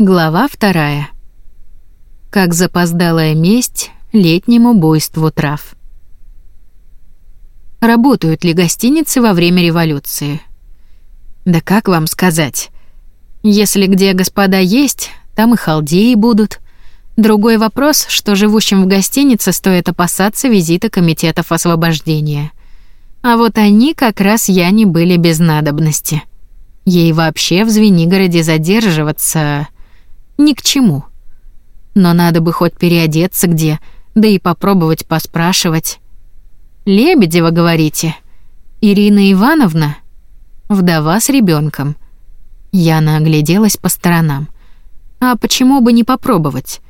Глава вторая. Как запоздалая месть летнему буйству трав. Работают ли гостиницы во время революции? Да как вам сказать? Если где господа есть, там и халдеи будут. Другой вопрос, что живущим в гостинице стоит опасаться визита комитетов освобождения. А вот они как раз я не были без надобности. Ей вообще в Звенигороде задерживаться ни к чему. Но надо бы хоть переодеться где, да и попробовать поспрашивать. Лебедева, говорите? Ирина Ивановна? Вдова с ребенком. Яна огляделась по сторонам. А почему бы не попробовать?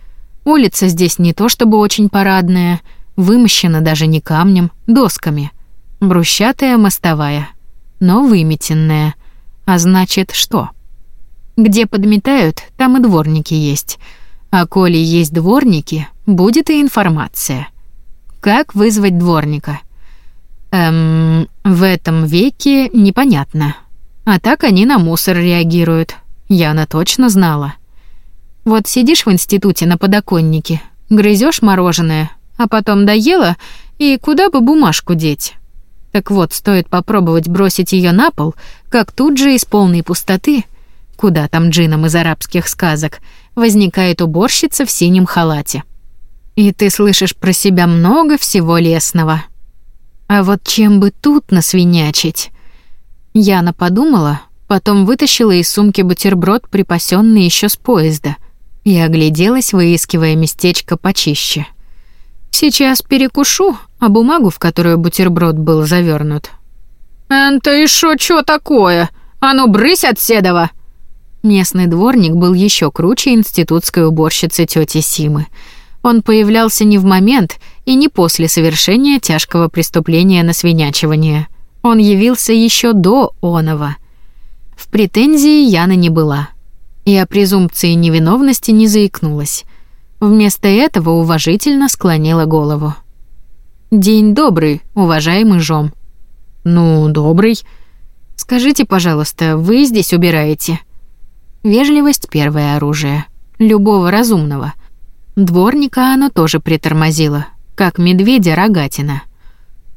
Улица здесь не то чтобы очень парадная, вымощена даже не камнем, досками. Брусчатая мостовая, но выметенная. А значит, что? Где подметают, там и дворники есть. А коли есть дворники, будет и информация. Как вызвать дворника? Эм, в этом веке непонятно. А так они на мусор реагируют. Яна точно знала. Вот сидишь в институте на подоконнике, грызешь мороженое, а потом доела, и куда бы бумажку деть? Так вот, стоит попробовать бросить ее на пол, как тут же из полной пустоты Куда там джинам из арабских сказок? Возникает уборщица в синем халате. И ты слышишь про себя много всего лесного. А вот чем бы тут насвинячить? Яна подумала, потом вытащила из сумки бутерброд, припасенный еще с поезда, и огляделась, выискивая местечко почище. Сейчас перекушу, а бумагу, в которую бутерброд был завернут. «Это еще что такое? А ну, брысь от седова!» Местный дворник был еще круче институтской уборщицы тети Симы. Он появлялся не в момент и не после совершения тяжкого преступления на свинячивание. Он явился еще до онова. В претензии Яна не была. И о презумпции невиновности не заикнулась. Вместо этого уважительно склонила голову. «День добрый, уважаемый Жом». «Ну, добрый. Скажите, пожалуйста, вы здесь убираете?» Вежливость — первое оружие. Любого разумного. Дворника оно тоже притормозило, как медведя рогатина.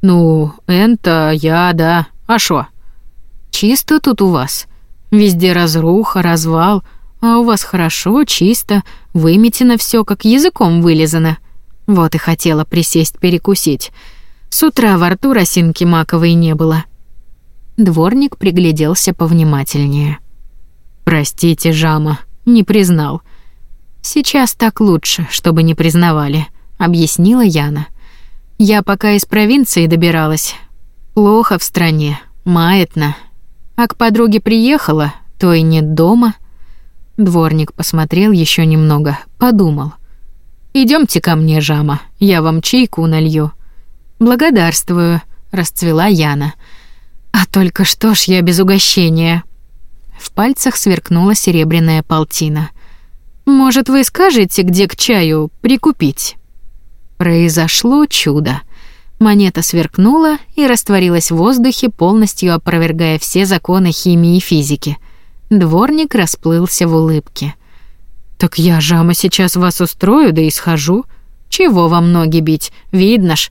«Ну, это я, да. А шо?» «Чисто тут у вас. Везде разруха, развал, а у вас хорошо, чисто, выметено все, как языком вылизано. Вот и хотела присесть перекусить. С утра во рту росинки маковой не было». Дворник пригляделся повнимательнее. Простите, Жама, не признал. Сейчас так лучше, чтобы не признавали, объяснила Яна. Я пока из провинции добиралась. Плохо в стране, маятно. А к подруге приехала, то и нет дома. Дворник посмотрел еще немного, подумал. Идемте ко мне, Жама, я вам чайку налью. Благодарствую, расцвела Яна. А только что ж я без угощения? В пальцах сверкнула серебряная полтина. «Может, вы скажете, где к чаю прикупить?» Произошло чудо. Монета сверкнула и растворилась в воздухе, полностью опровергая все законы химии и физики. Дворник расплылся в улыбке. «Так я, Жама, сейчас вас устрою, да и схожу. Чего вам ноги бить? Видно ж.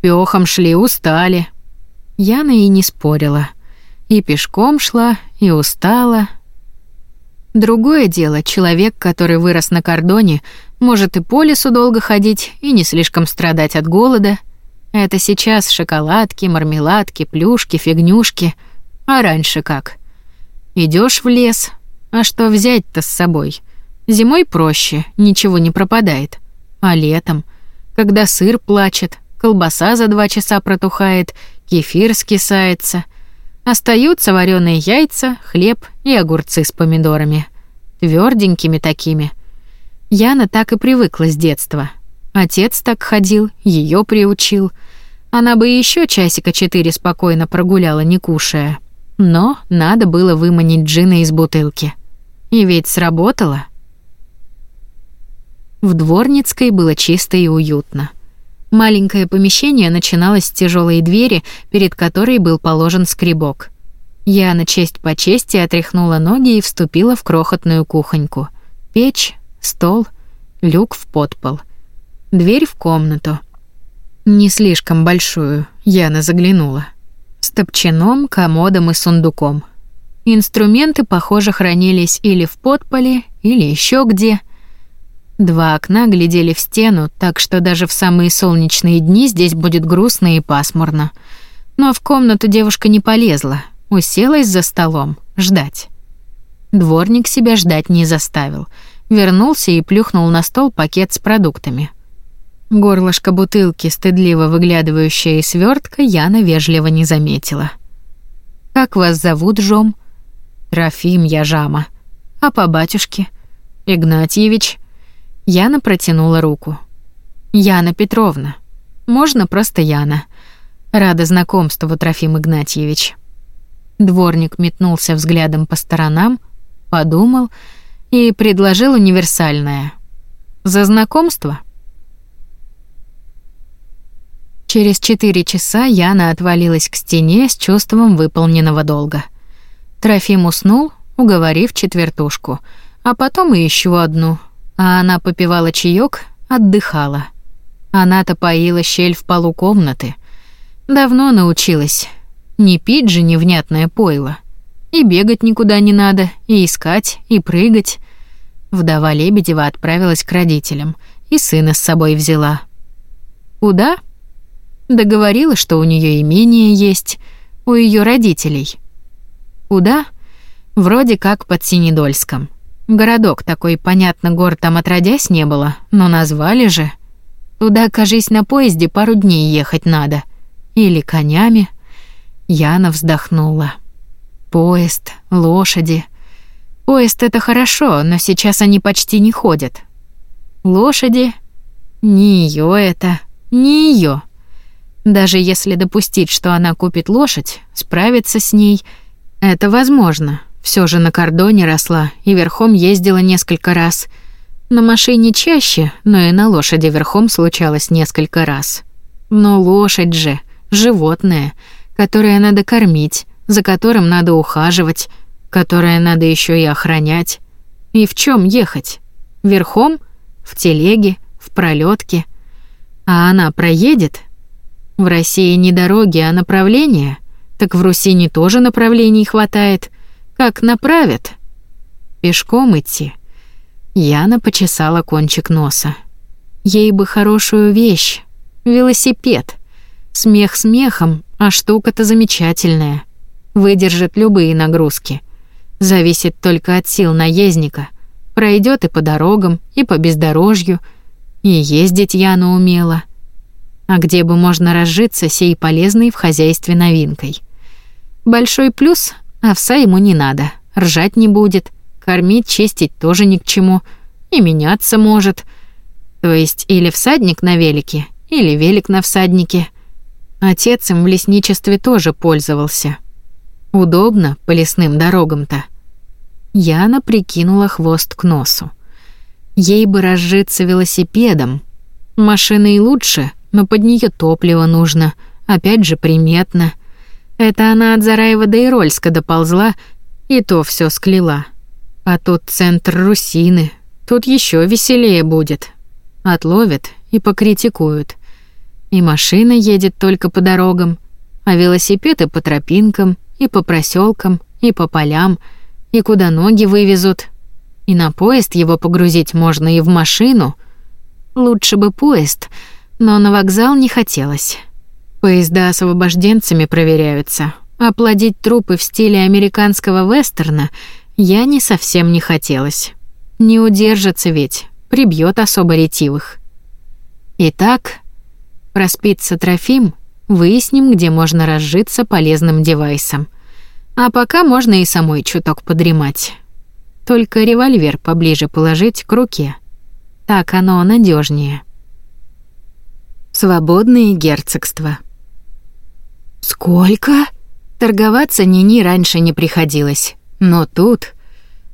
Пёхом шли, устали». Яна и не спорила. И пешком шла, и устала. Другое дело, человек, который вырос на кордоне, может и по лесу долго ходить, и не слишком страдать от голода. Это сейчас шоколадки, мармеладки, плюшки, фигнюшки. А раньше как? Идешь в лес, а что взять-то с собой? Зимой проще, ничего не пропадает. А летом, когда сыр плачет, колбаса за два часа протухает, кефир скисается, Остаются вареные яйца, хлеб и огурцы с помидорами. тверденькими такими. Яна так и привыкла с детства. Отец так ходил, ее приучил. Она бы еще часика четыре спокойно прогуляла, не кушая. Но надо было выманить джина из бутылки. И ведь сработало. В Дворницкой было чисто и уютно. Маленькое помещение начиналось с тяжелой двери, перед которой был положен скребок. Я на честь по чести отряхнула ноги и вступила в крохотную кухоньку. Печь, стол, люк в подпол. Дверь в комнату. Не слишком большую, Яна заглянула. С топчаном, комодом и сундуком. Инструменты, похоже, хранились или в подполе, или еще где. Два окна глядели в стену, так что даже в самые солнечные дни здесь будет грустно и пасмурно. Но в комнату девушка не полезла, уселась за столом, ждать. Дворник себя ждать не заставил. Вернулся и плюхнул на стол пакет с продуктами. Горлышко бутылки, стыдливо выглядывающее из свертка, Яна вежливо не заметила. «Как вас зовут, Жом?» «Трофим я Жама. А по батюшке?» «Игнатьевич». Яна протянула руку. «Яна Петровна. Можно просто Яна. Рада знакомству, Трофим Игнатьевич». Дворник метнулся взглядом по сторонам, подумал и предложил универсальное. «За знакомство?» Через четыре часа Яна отвалилась к стене с чувством выполненного долга. Трофим уснул, уговорив четвертушку, а потом и еще одну, а она попивала чаек, отдыхала. Она-то поила щель в полу комнаты. Давно научилась. Не пить же невнятное пойло. И бегать никуда не надо, и искать, и прыгать. Вдова Лебедева отправилась к родителям, и сына с собой взяла. Куда? Договорила, что у нее имение есть, у ее родителей. Куда? Вроде как под Синедольском. Городок такой, понятно, гор там отродясь не было, но назвали же. Туда, кажись, на поезде пару дней ехать надо. Или конями. Яна вздохнула. Поезд, лошади. Поезд — это хорошо, но сейчас они почти не ходят. Лошади? Не ее это, не ее. Даже если допустить, что она купит лошадь, справиться с ней — это возможно. Все же на кордоне росла и верхом ездила несколько раз. На машине чаще, но и на лошади верхом случалось несколько раз. Но лошадь же — животное, которое надо кормить, за которым надо ухаживать, которое надо еще и охранять. И в чем ехать? Верхом? В телеге? В пролетке? А она проедет? В России не дороги, а направления. Так в Русине тоже направлений хватает. Как направят? Пешком идти. Яна почесала кончик носа. Ей бы хорошую вещь. Велосипед. Смех смехом, а штука-то замечательная выдержит любые нагрузки. Зависит только от сил наездника. Пройдет и по дорогам, и по бездорожью, и ездить Яна умела. А где бы можно разжиться сей полезной в хозяйстве новинкой? Большой плюс — овса ему не надо, ржать не будет, кормить, чистить тоже ни к чему, и меняться может. То есть или всадник на велике, или велик на всаднике. Отец им в лесничестве тоже пользовался — Удобно по лесным дорогам-то. Яна прикинула хвост к носу. Ей бы разжиться велосипедом. Машина и лучше, но под нее топливо нужно. Опять же, приметно. Это она от Зараева до Ирольска доползла, и то все склела. А тут центр Русины. Тут еще веселее будет. Отловят и покритикуют. И машина едет только по дорогам, а велосипеды по тропинкам, и по проселкам, и по полям, и куда ноги вывезут. И на поезд его погрузить можно, и в машину. Лучше бы поезд, но на вокзал не хотелось. Поезда освобожденцами проверяются, а плодить трупы в стиле американского вестерна я не совсем не хотелось. Не удержится ведь, прибьет особо ретивых. Итак, проспится Трофим, выясним, где можно разжиться полезным девайсом. А пока можно и самой чуток подремать. Только револьвер поближе положить к руке. Так оно надежнее. Свободные герцогства. Сколько? Торговаться Нини раньше не приходилось. Но тут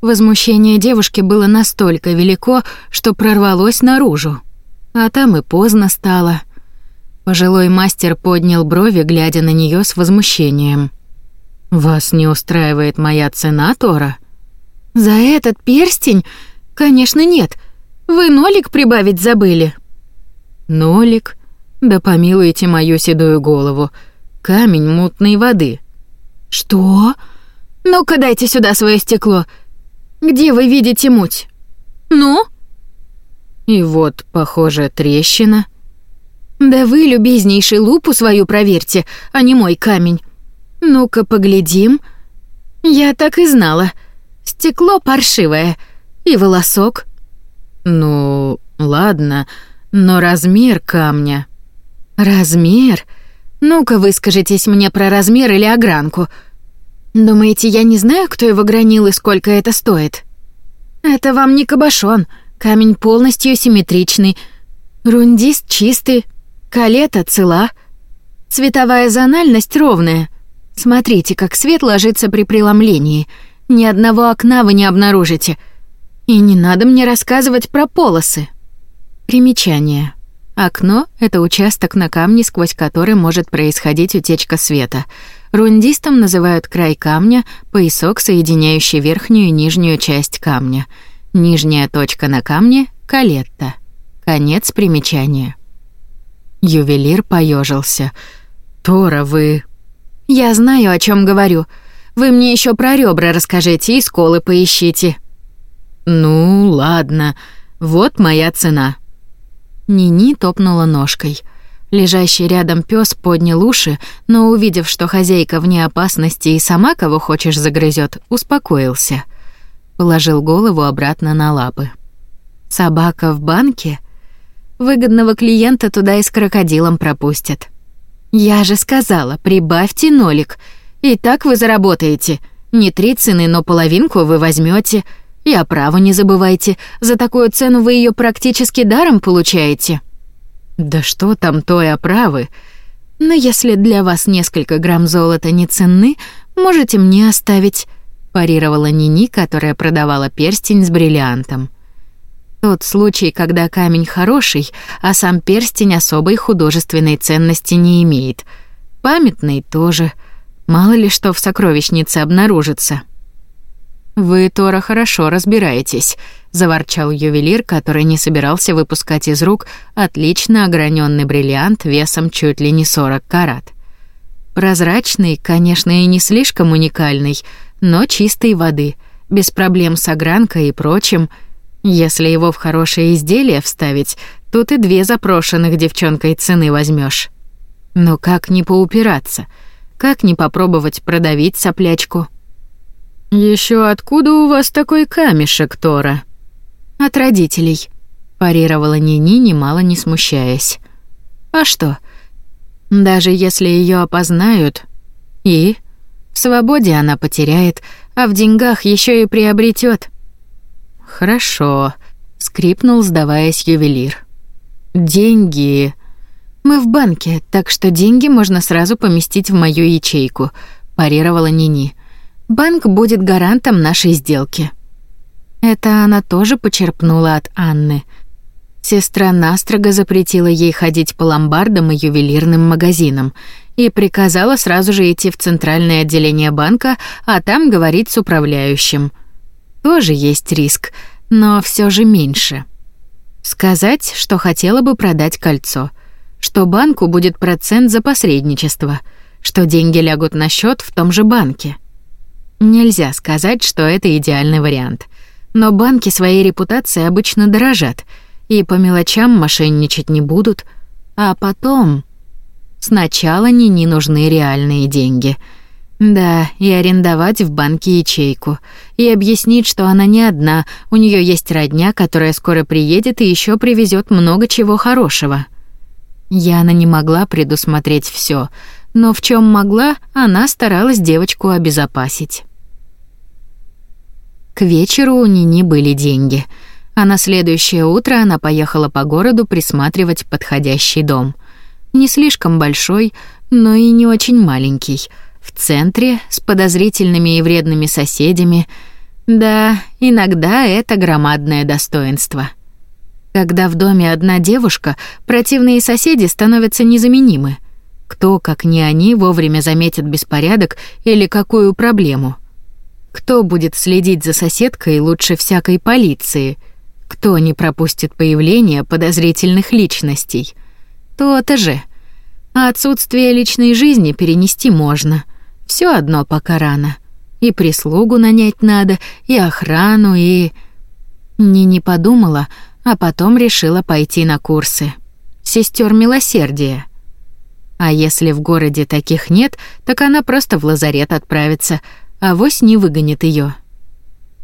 возмущение девушки было настолько велико, что прорвалось наружу. А там и поздно стало. Пожилой мастер поднял брови, глядя на нее с возмущением. «Вас не устраивает моя цена, Тора?» «За этот перстень? Конечно, нет. Вы нолик прибавить забыли. Нолик? Да помилуйте мою седую голову. Камень мутной воды. Что? Ну-ка дайте сюда свое стекло. Где вы видите муть? Ну? И вот, похоже, трещина. Да вы, любезнейший, лупу свою проверьте, а не мой камень. Ну-ка поглядим. Я так и знала. Стекло паршивое. И волосок. Ну, ладно, но размер камня. Размер? Ну-ка выскажитесь мне про размер или огранку. Думаете, я не знаю, кто его гранил и сколько это стоит? Это вам не кабошон. Камень полностью симметричный. Рундист чистый. Калета цела. Цветовая зональность ровная. Смотрите, как свет ложится при преломлении. Ни одного окна вы не обнаружите. И не надо мне рассказывать про полосы. Примечание. Окно — это участок на камне, сквозь который может происходить утечка света. Рундистом называют край камня, поясок, соединяющий верхнюю и нижнюю часть камня. Нижняя точка на камне — калетта. Конец примечания. Ювелир поежился. «Тора, вы...» «Я знаю, о чем говорю. Вы мне еще про ребра расскажите и сколы поищите». «Ну, ладно. Вот моя цена». Нини топнула ножкой. Лежащий рядом пес поднял уши, но, увидев, что хозяйка вне опасности и сама кого хочешь загрызет, успокоился. Положил голову обратно на лапы. «Собака в банке? Выгодного клиента туда и с крокодилом пропустят». «Я же сказала, прибавьте нолик, и так вы заработаете. Не три цены, но половинку вы возьмете. И оправу не забывайте, за такую цену вы ее практически даром получаете». «Да что там той оправы?» «Но если для вас несколько грамм золота не ценны, можете мне оставить», парировала Нини, которая продавала перстень с бриллиантом. Тот случай, когда камень хороший, а сам перстень особой художественной ценности не имеет. Памятный тоже. Мало ли что в сокровищнице обнаружится. «Вы, Тора, хорошо разбираетесь», — заворчал ювелир, который не собирался выпускать из рук отлично ограненный бриллиант весом чуть ли не 40 карат. Прозрачный, конечно, и не слишком уникальный, но чистой воды, без проблем с огранкой и прочим. Если его в хорошее изделие вставить, тут и две запрошенных девчонкой цены возьмешь. Но как не поупираться? Как не попробовать продавить соплячку? Еще откуда у вас такой камешек, Тора? От родителей, парировала Нини, немало не смущаясь. А что? Даже если ее опознают, и в свободе она потеряет, а в деньгах еще и приобретет. Хорошо, скрипнул, сдаваясь ювелир. Деньги. Мы в банке, так что деньги можно сразу поместить в мою ячейку, парировала Нини. Банк будет гарантом нашей сделки. Это она тоже почерпнула от Анны. Сестра настрого запретила ей ходить по ломбардам и ювелирным магазинам и приказала сразу же идти в центральное отделение банка, а там говорить с управляющим. Тоже есть риск, но все же меньше. Сказать, что хотела бы продать кольцо, что банку будет процент за посредничество, что деньги лягут на счет в том же банке — Нельзя сказать, что это идеальный вариант. Но банки своей репутацией обычно дорожат и по мелочам мошенничать не будут, а потом... Сначала не нужны реальные деньги. Да, и арендовать в банке ячейку. И объяснить, что она не одна, у нее есть родня, которая скоро приедет и еще привезет много чего хорошего. Яна не могла предусмотреть все, но в чем могла, она старалась девочку обезопасить. К вечеру у Нини были деньги, а на следующее утро она поехала по городу присматривать подходящий дом. Не слишком большой, но и не очень маленький. В центре, с подозрительными и вредными соседями. Да, иногда это громадное достоинство. Когда в доме одна девушка, противные соседи становятся незаменимы. Кто, как не они, вовремя заметит беспорядок или какую проблему — Кто будет следить за соседкой лучше всякой полиции? Кто не пропустит появление подозрительных личностей? То-то же. А отсутствие личной жизни перенести можно. Все одно пока рано. И прислугу нанять надо, и охрану, и... Не не подумала, а потом решила пойти на курсы. Сестер милосердия. А если в городе таких нет, так она просто в лазарет отправится, а вось не выгонит ее.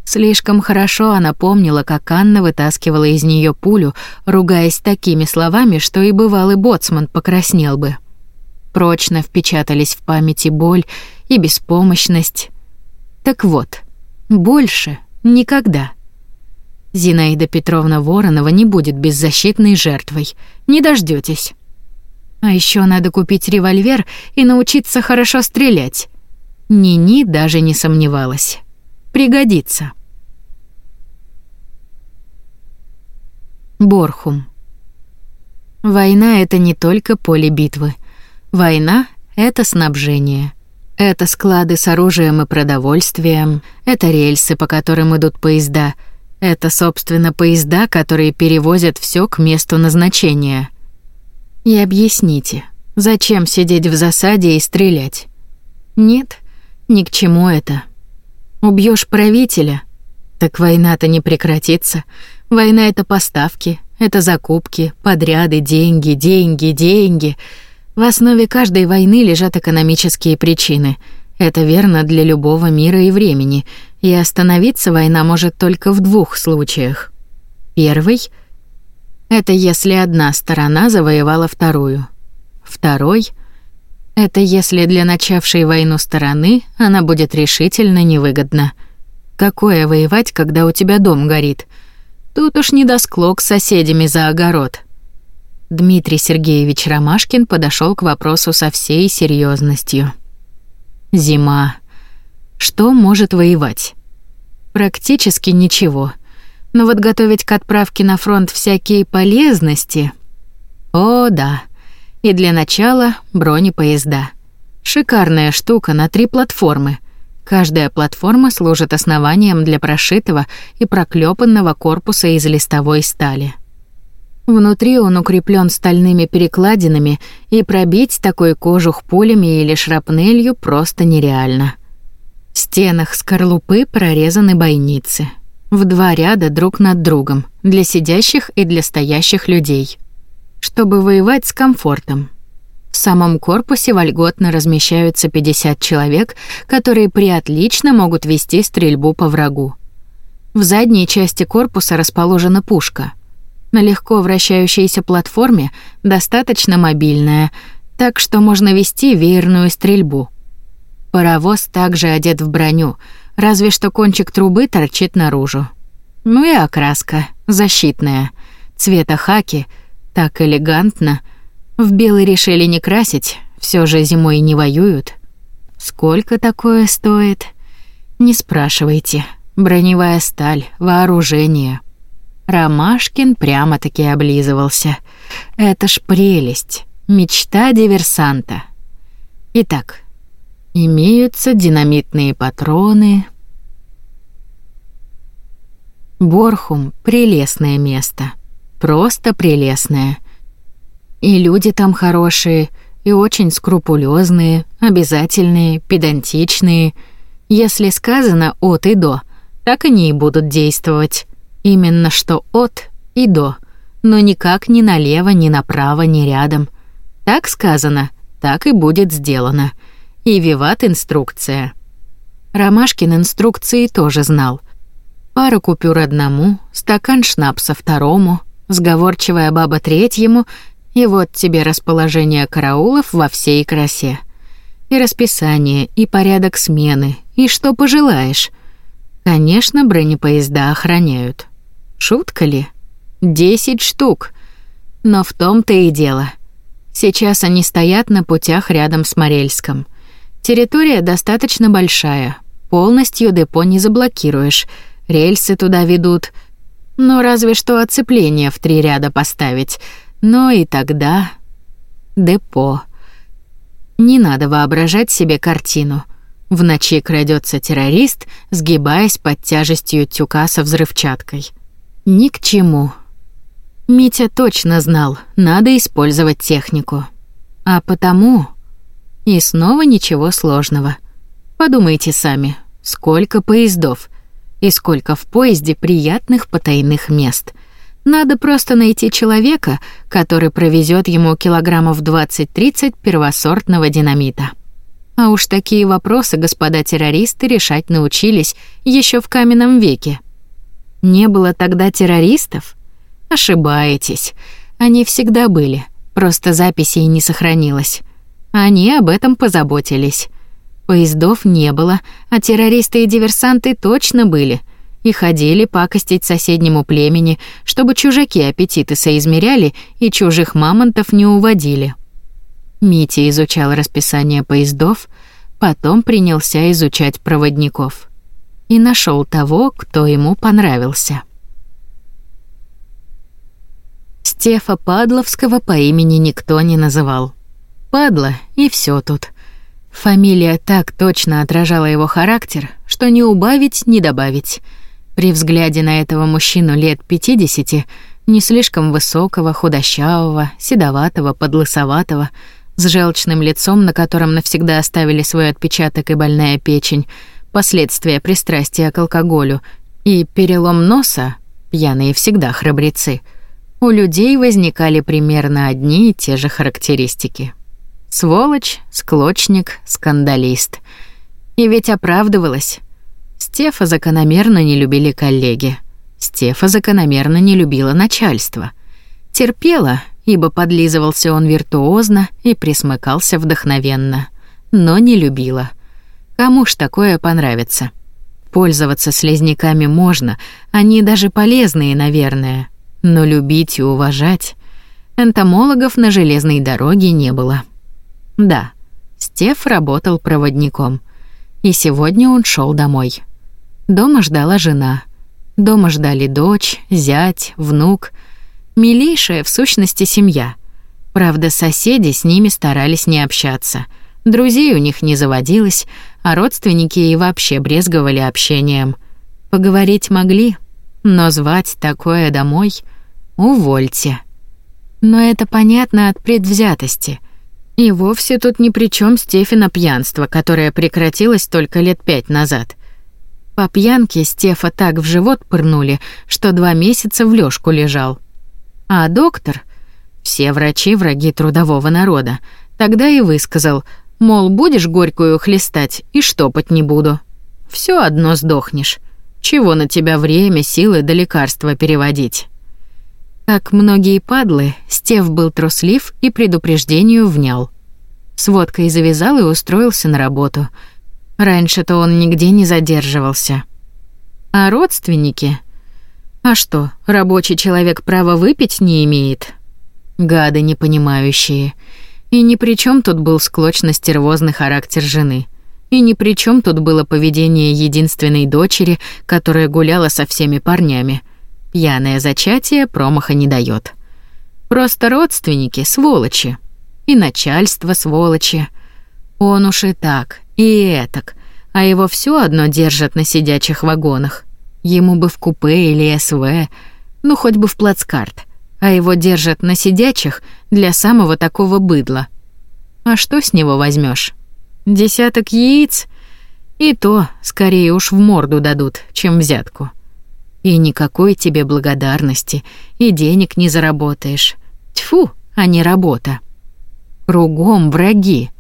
Слишком хорошо она помнила, как Анна вытаскивала из нее пулю, ругаясь такими словами, что и бывалый боцман покраснел бы. Прочно впечатались в памяти боль и беспомощность. Так вот, больше никогда. Зинаида Петровна Воронова не будет беззащитной жертвой. Не дождётесь. А ещё надо купить револьвер и научиться хорошо стрелять. Нини даже не сомневалась. Пригодится. Борхум. Война — это не только поле битвы. Война — это снабжение. Это склады с оружием и продовольствием, это рельсы, по которым идут поезда, это, собственно, поезда, которые перевозят все к месту назначения. И объясните, зачем сидеть в засаде и стрелять? Нет, ни к чему это. Убьешь правителя, так война-то не прекратится. Война — это поставки, это закупки, подряды, деньги, деньги, деньги. В основе каждой войны лежат экономические причины. Это верно для любого мира и времени, и остановиться война может только в двух случаях. Первый — это если одна сторона завоевала вторую. Второй — это если для начавшей войну стороны она будет решительно невыгодна. Какое воевать, когда у тебя дом горит? Тут уж не до склок с соседями за огород. Дмитрий Сергеевич Ромашкин подошел к вопросу со всей серьезностью. Зима. Что может воевать? Практически ничего. Но вот готовить к отправке на фронт всякие полезности... О, да. И для начала бронепоезда. Шикарная штука на три платформы. Каждая платформа служит основанием для прошитого и проклепанного корпуса из листовой стали. Внутри он укреплен стальными перекладинами, и пробить такой кожух пулями или шрапнелью просто нереально. В стенах скорлупы прорезаны бойницы. В два ряда друг над другом, для сидящих и для стоящих людей чтобы воевать с комфортом. В самом корпусе вольготно размещаются 50 человек, которые приотлично могут вести стрельбу по врагу. В задней части корпуса расположена пушка. На легко вращающейся платформе достаточно мобильная, так что можно вести веерную стрельбу. Паровоз также одет в броню, разве что кончик трубы торчит наружу. Ну и окраска, защитная, цвета хаки — так элегантно. В белый решили не красить, все же зимой не воюют. Сколько такое стоит? Не спрашивайте. Броневая сталь, вооружение. Ромашкин прямо-таки облизывался. Это ж прелесть, мечта диверсанта. Итак, имеются динамитные патроны. Борхум — прелестное место — Просто прелестная. И люди там хорошие, и очень скрупулезные, обязательные, педантичные. Если сказано от и до, так они и будут действовать. Именно что от и до, но никак ни налево, ни направо, ни рядом. Так сказано, так и будет сделано. И виват инструкция. Ромашкин инструкции тоже знал. Пара купюр одному, стакан шнапса второму — Сговорчивая баба третьему, и вот тебе расположение караулов во всей красе. И расписание, и порядок смены, и что пожелаешь. Конечно, бронепоезда охраняют. Шутка ли? Десять штук. Но в том-то и дело. Сейчас они стоят на путях рядом с Морельском. Территория достаточно большая. Полностью депо не заблокируешь. Рельсы туда ведут — ну, разве что оцепление в три ряда поставить. Но и тогда... Депо. Не надо воображать себе картину. В ночи крадется террорист, сгибаясь под тяжестью тюка со взрывчаткой. Ни к чему. Митя точно знал, надо использовать технику. А потому... И снова ничего сложного. Подумайте сами, сколько поездов и сколько в поезде приятных потайных мест. Надо просто найти человека, который провезет ему килограммов 20-30 первосортного динамита. А уж такие вопросы господа террористы решать научились еще в каменном веке. Не было тогда террористов? Ошибаетесь. Они всегда были, просто записей не сохранилось. Они об этом позаботились. Поездов не было, а террористы и диверсанты точно были и ходили пакостить соседнему племени, чтобы чужаки аппетиты соизмеряли и чужих мамонтов не уводили. Митя изучал расписание поездов, потом принялся изучать проводников и нашел того, кто ему понравился. Стефа Падловского по имени никто не называл. Падла и все тут. Фамилия так точно отражала его характер, что не убавить, не добавить. При взгляде на этого мужчину лет 50, не слишком высокого, худощавого, седоватого, подлысоватого, с желчным лицом, на котором навсегда оставили свой отпечаток и больная печень, последствия пристрастия к алкоголю и перелом носа, пьяные всегда храбрецы, у людей возникали примерно одни и те же характеристики. Сволочь, склочник, скандалист. И ведь оправдывалась. Стефа закономерно не любили коллеги. Стефа закономерно не любила начальство. Терпела, ибо подлизывался он виртуозно и присмыкался вдохновенно, но не любила. Кому ж такое понравится? Пользоваться слизняками можно, они даже полезные, наверное, но любить и уважать энтомологов на железной дороге не было. Да, Стеф работал проводником, и сегодня он шел домой. Дома ждала жена. Дома ждали дочь, зять, внук. Милейшая в сущности семья. Правда, соседи с ними старались не общаться. Друзей у них не заводилось, а родственники и вообще брезговали общением. Поговорить могли, но звать такое домой — увольте. Но это понятно от предвзятости — и вовсе тут ни при чем Стефина пьянство, которое прекратилось только лет пять назад. По пьянке Стефа так в живот пырнули, что два месяца в лёжку лежал. А доктор, все врачи враги трудового народа, тогда и высказал, мол, будешь горькую хлестать и штопать не буду. Все одно сдохнешь. Чего на тебя время, силы да лекарства переводить? Как многие падлы, Стев был труслив и предупреждению внял. С водкой завязал и устроился на работу. Раньше-то он нигде не задерживался. А родственники? А что, рабочий человек права выпить не имеет? Гады непонимающие. И ни при чем тут был склочно-стервозный характер жены. И ни при чем тут было поведение единственной дочери, которая гуляла со всеми парнями — Пьяное зачатие промаха не дает. Просто родственники сволочи. И начальство сволочи. Он уж и так, и этак, а его все одно держат на сидячих вагонах. Ему бы в купе или СВ, ну хоть бы в плацкарт, а его держат на сидячих для самого такого быдла. А что с него возьмешь? Десяток яиц? И то скорее уж в морду дадут, чем взятку. И никакой тебе благодарности, и денег не заработаешь. Тьфу, а не работа. Кругом враги.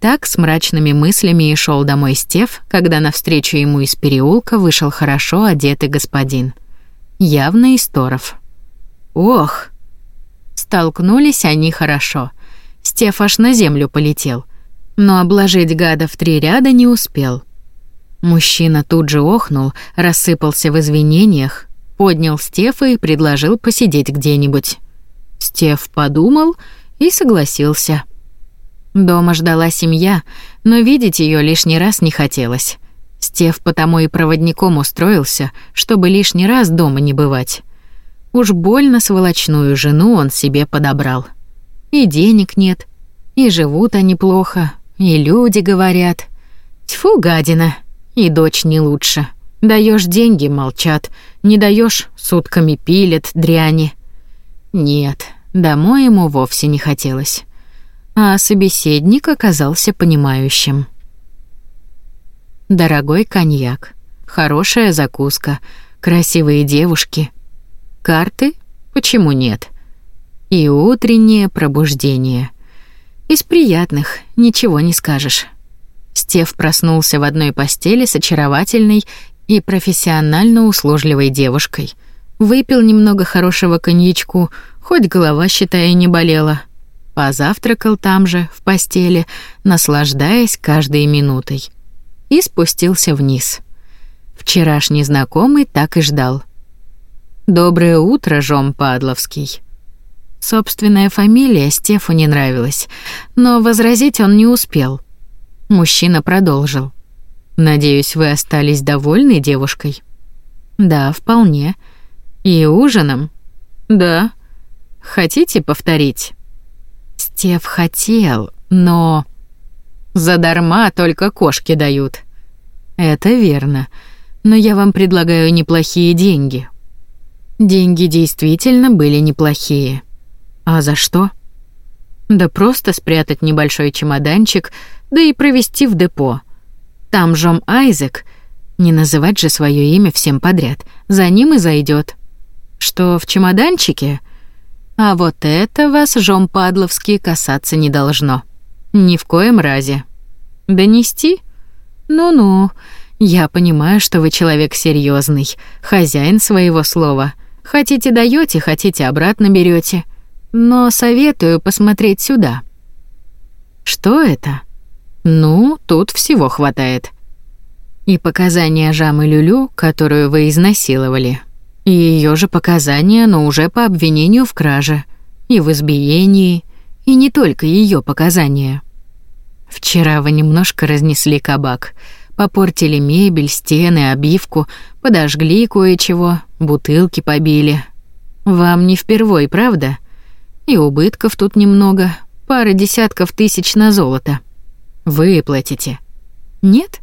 Так с мрачными мыслями и шел домой Стеф, когда навстречу ему из переулка вышел хорошо одетый господин. Явно из Торов. Ох! Столкнулись они хорошо. Стеф аж на землю полетел, но обложить гада в три ряда не успел. Мужчина тут же охнул, рассыпался в извинениях, поднял Стефа и предложил посидеть где-нибудь. Стеф подумал и согласился. Дома ждала семья, но видеть ее лишний раз не хотелось. Стеф потому и проводником устроился, чтобы лишний раз дома не бывать. Уж больно сволочную жену он себе подобрал. И денег нет, и живут они плохо, и люди говорят — Тьфу, гадина. И дочь не лучше. Даешь деньги — молчат. Не даешь сутками пилят дряни. Нет, домой ему вовсе не хотелось. А собеседник оказался понимающим. Дорогой коньяк, хорошая закуска, красивые девушки. Карты? Почему нет? И утреннее пробуждение. Из приятных, ничего не скажешь. Стев проснулся в одной постели с очаровательной и профессионально услужливой девушкой. Выпил немного хорошего коньячку, хоть голова, считай, не болела. Позавтракал там же, в постели, наслаждаясь каждой минутой. И спустился вниз. Вчерашний знакомый так и ждал. «Доброе утро, Жом Падловский». Собственная фамилия Стефу не нравилась, но возразить он не успел. Мужчина продолжил. Надеюсь, вы остались довольны девушкой? Да, вполне. И ужином? Да. Хотите повторить? Стев хотел, но задарма только кошки дают. Это верно. Но я вам предлагаю неплохие деньги. Деньги действительно были неплохие. А за что? Да просто спрятать небольшой чемоданчик, да и провести в депо. Там Жом Айзек, не называть же свое имя всем подряд, за ним и зайдет. Что в чемоданчике? А вот это вас, Жом Падловский, касаться не должно. Ни в коем разе. Донести? Ну-ну, я понимаю, что вы человек серьезный, хозяин своего слова. Хотите даете, хотите обратно берете. Но советую посмотреть сюда. Что это? Ну, тут всего хватает. И показания Жамы Люлю, которую вы изнасиловали. И ее же показания, но уже по обвинению в краже. И в избиении. И не только ее показания. Вчера вы немножко разнесли кабак. Попортили мебель, стены, обивку, подожгли кое-чего, бутылки побили. Вам не впервой, правда? И убытков тут немного, пара десятков тысяч на золото. Выплатите. Нет?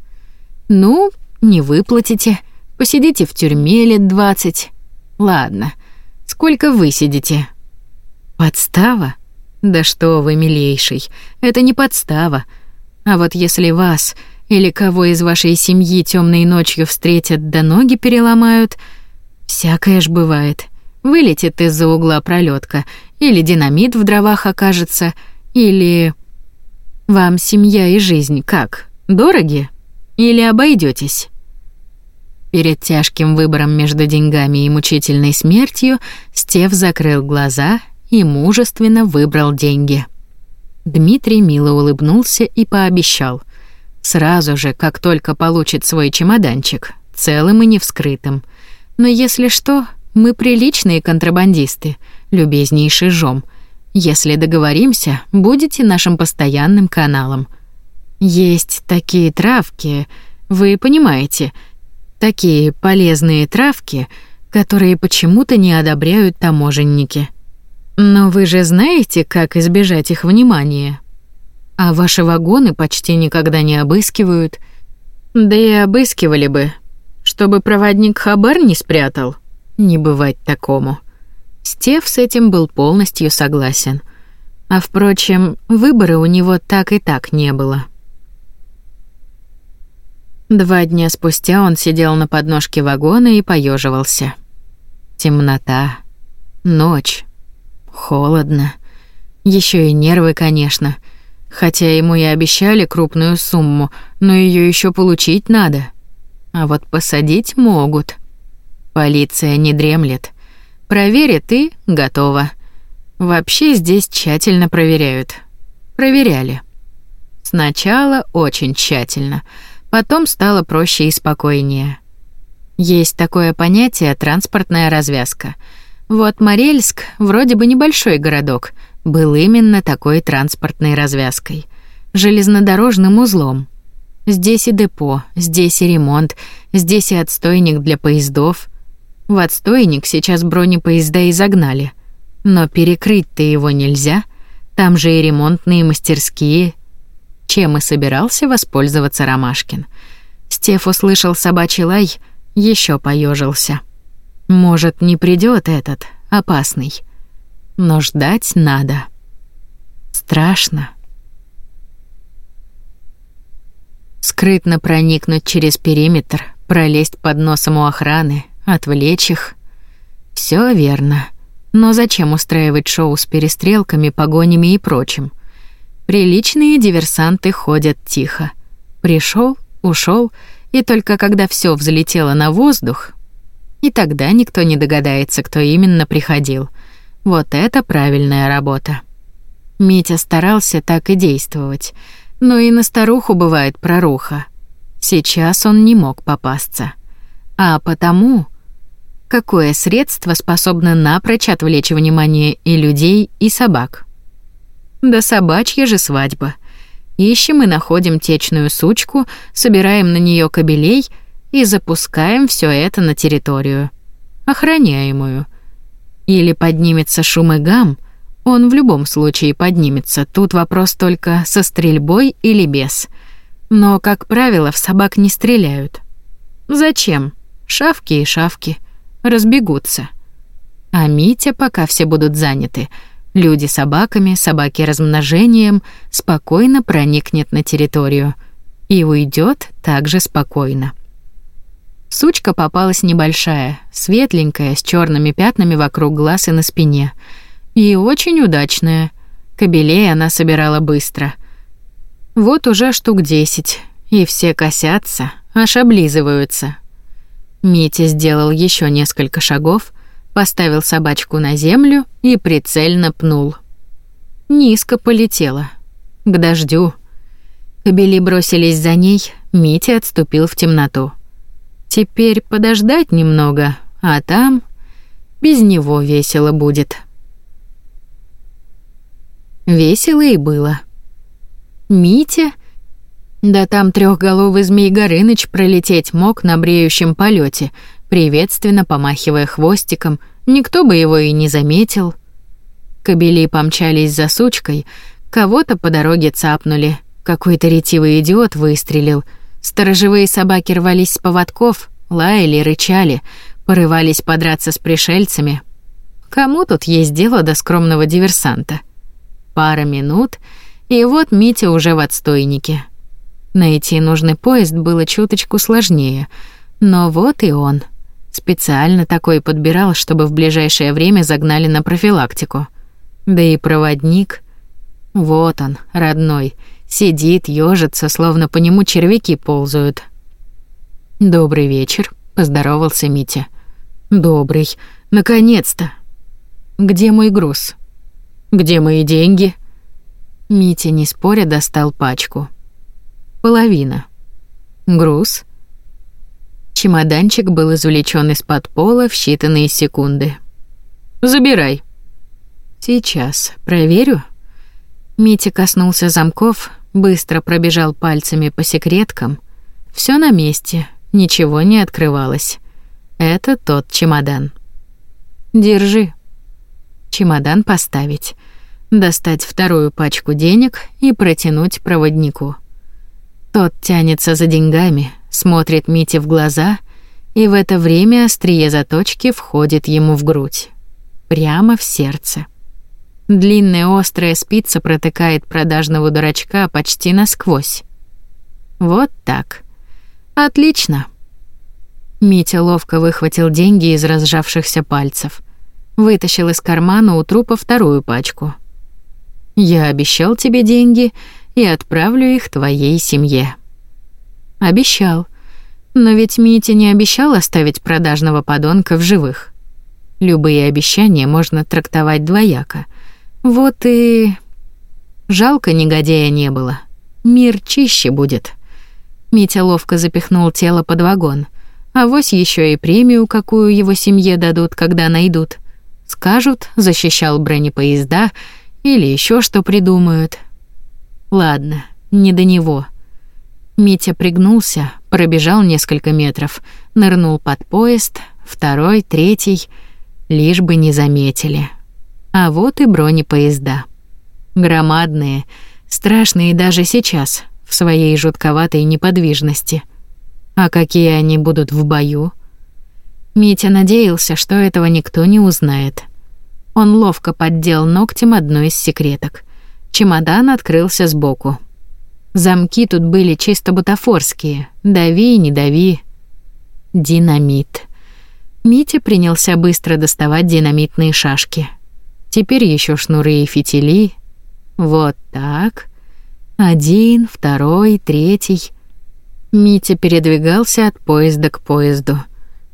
Ну, не выплатите. Посидите в тюрьме лет двадцать. Ладно. Сколько вы сидите? Подстава? Да что вы, милейший, это не подстава. А вот если вас или кого из вашей семьи темной ночью встретят да ноги переломают, всякое ж бывает. Вылетит из-за угла пролетка, или динамит в дровах окажется, или вам семья и жизнь как? Дороги? Или обойдетесь? Перед тяжким выбором между деньгами и мучительной смертью Стев закрыл глаза и мужественно выбрал деньги. Дмитрий мило улыбнулся и пообещал. Сразу же, как только получит свой чемоданчик, целым и невскрытым. Но если что, мы приличные контрабандисты, любезнейший жом — если договоримся, будете нашим постоянным каналом. Есть такие травки, вы понимаете, такие полезные травки, которые почему-то не одобряют таможенники. Но вы же знаете, как избежать их внимания. А ваши вагоны почти никогда не обыскивают. Да и обыскивали бы, чтобы проводник хабар не спрятал. Не бывать такому. Стев с этим был полностью согласен. А впрочем, выбора у него так и так не было. Два дня спустя он сидел на подножке вагона и поеживался. Темнота, ночь, холодно. Еще и нервы, конечно. Хотя ему и обещали крупную сумму, но ее еще получить надо. А вот посадить могут. Полиция не дремлет. Проверит и готово. Вообще здесь тщательно проверяют. Проверяли. Сначала очень тщательно, потом стало проще и спокойнее. Есть такое понятие транспортная развязка. Вот Морельск, вроде бы небольшой городок, был именно такой транспортной развязкой, железнодорожным узлом. Здесь и депо, здесь и ремонт, здесь и отстойник для поездов, в отстойник сейчас бронепоезда загнали. Но перекрыть-то его нельзя. Там же и ремонтные мастерские. чем и собирался воспользоваться Ромашкин. Стеф услышал собачий лай, еще поежился. Может, не придет этот, опасный. Но ждать надо. Страшно. Скрытно проникнуть через периметр, пролезть под носом у охраны, отвлечь их. Все верно. Но зачем устраивать шоу с перестрелками, погонями и прочим? Приличные диверсанты ходят тихо. Пришел, ушел, и только когда все взлетело на воздух, и тогда никто не догадается, кто именно приходил. Вот это правильная работа. Митя старался так и действовать, но и на старуху бывает проруха. Сейчас он не мог попасться. А потому какое средство способно напрочь отвлечь внимание и людей, и собак. Да собачья же свадьба. Ищем и находим течную сучку, собираем на нее кобелей и запускаем все это на территорию. Охраняемую. Или поднимется шум и гам, он в любом случае поднимется. Тут вопрос только со стрельбой или без. Но, как правило, в собак не стреляют. Зачем? Шавки и шавки разбегутся. А Митя, пока все будут заняты, люди собаками, собаки размножением, спокойно проникнет на территорию и уйдет также спокойно. Сучка попалась небольшая, светленькая, с черными пятнами вокруг глаз и на спине. И очень удачная. Кобелей она собирала быстро. Вот уже штук десять, и все косятся, аж облизываются, Митя сделал еще несколько шагов, поставил собачку на землю и прицельно пнул. Низко полетела. К дождю. Кобели бросились за ней, Митя отступил в темноту. Теперь подождать немного, а там без него весело будет. Весело и было. Митя да там трехголовый змей Горыныч пролететь мог на бреющем полете, приветственно помахивая хвостиком, никто бы его и не заметил. Кобели помчались за сучкой, кого-то по дороге цапнули, какой-то ретивый идиот выстрелил. Сторожевые собаки рвались с поводков, лаяли, рычали, порывались подраться с пришельцами. Кому тут есть дело до скромного диверсанта? Пара минут, и вот Митя уже в отстойнике. Найти нужный поезд было чуточку сложнее, но вот и он. Специально такой подбирал, чтобы в ближайшее время загнали на профилактику. Да и проводник... Вот он, родной, сидит, ёжится, словно по нему червяки ползают. «Добрый вечер», — поздоровался Митя. «Добрый. Наконец-то. Где мой груз? Где мои деньги?» Митя, не споря, достал пачку. Половина. Груз. Чемоданчик был извлечен из-под пола в считанные секунды. Забирай. Сейчас проверю. Митя коснулся замков, быстро пробежал пальцами по секреткам. Все на месте, ничего не открывалось. Это тот чемодан. Держи. Чемодан поставить. Достать вторую пачку денег и протянуть проводнику. Тот тянется за деньгами, смотрит Мите в глаза, и в это время острие заточки входит ему в грудь. Прямо в сердце. Длинная острая спица протыкает продажного дурачка почти насквозь. Вот так. Отлично. Митя ловко выхватил деньги из разжавшихся пальцев. Вытащил из кармана у трупа вторую пачку. «Я обещал тебе деньги, и отправлю их твоей семье. Обещал. Но ведь Митя не обещал оставить продажного подонка в живых. Любые обещания можно трактовать двояко. Вот и жалко негодяя не было. Мир чище будет. Митя ловко запихнул тело под вагон. А вось еще и премию, какую его семье дадут, когда найдут. Скажут, защищал бронепоезда или еще что придумают. Ладно, не до него. Митя пригнулся, пробежал несколько метров, нырнул под поезд, второй, третий, лишь бы не заметили. А вот и бронепоезда. Громадные, страшные даже сейчас, в своей жутковатой неподвижности. А какие они будут в бою? Митя надеялся, что этого никто не узнает. Он ловко поддел ногтем одну из секреток. Чемодан открылся сбоку. Замки тут были чисто бутафорские. Дави, не дави. Динамит. Митя принялся быстро доставать динамитные шашки. Теперь еще шнуры и фитили. Вот так. Один, второй, третий. Митя передвигался от поезда к поезду.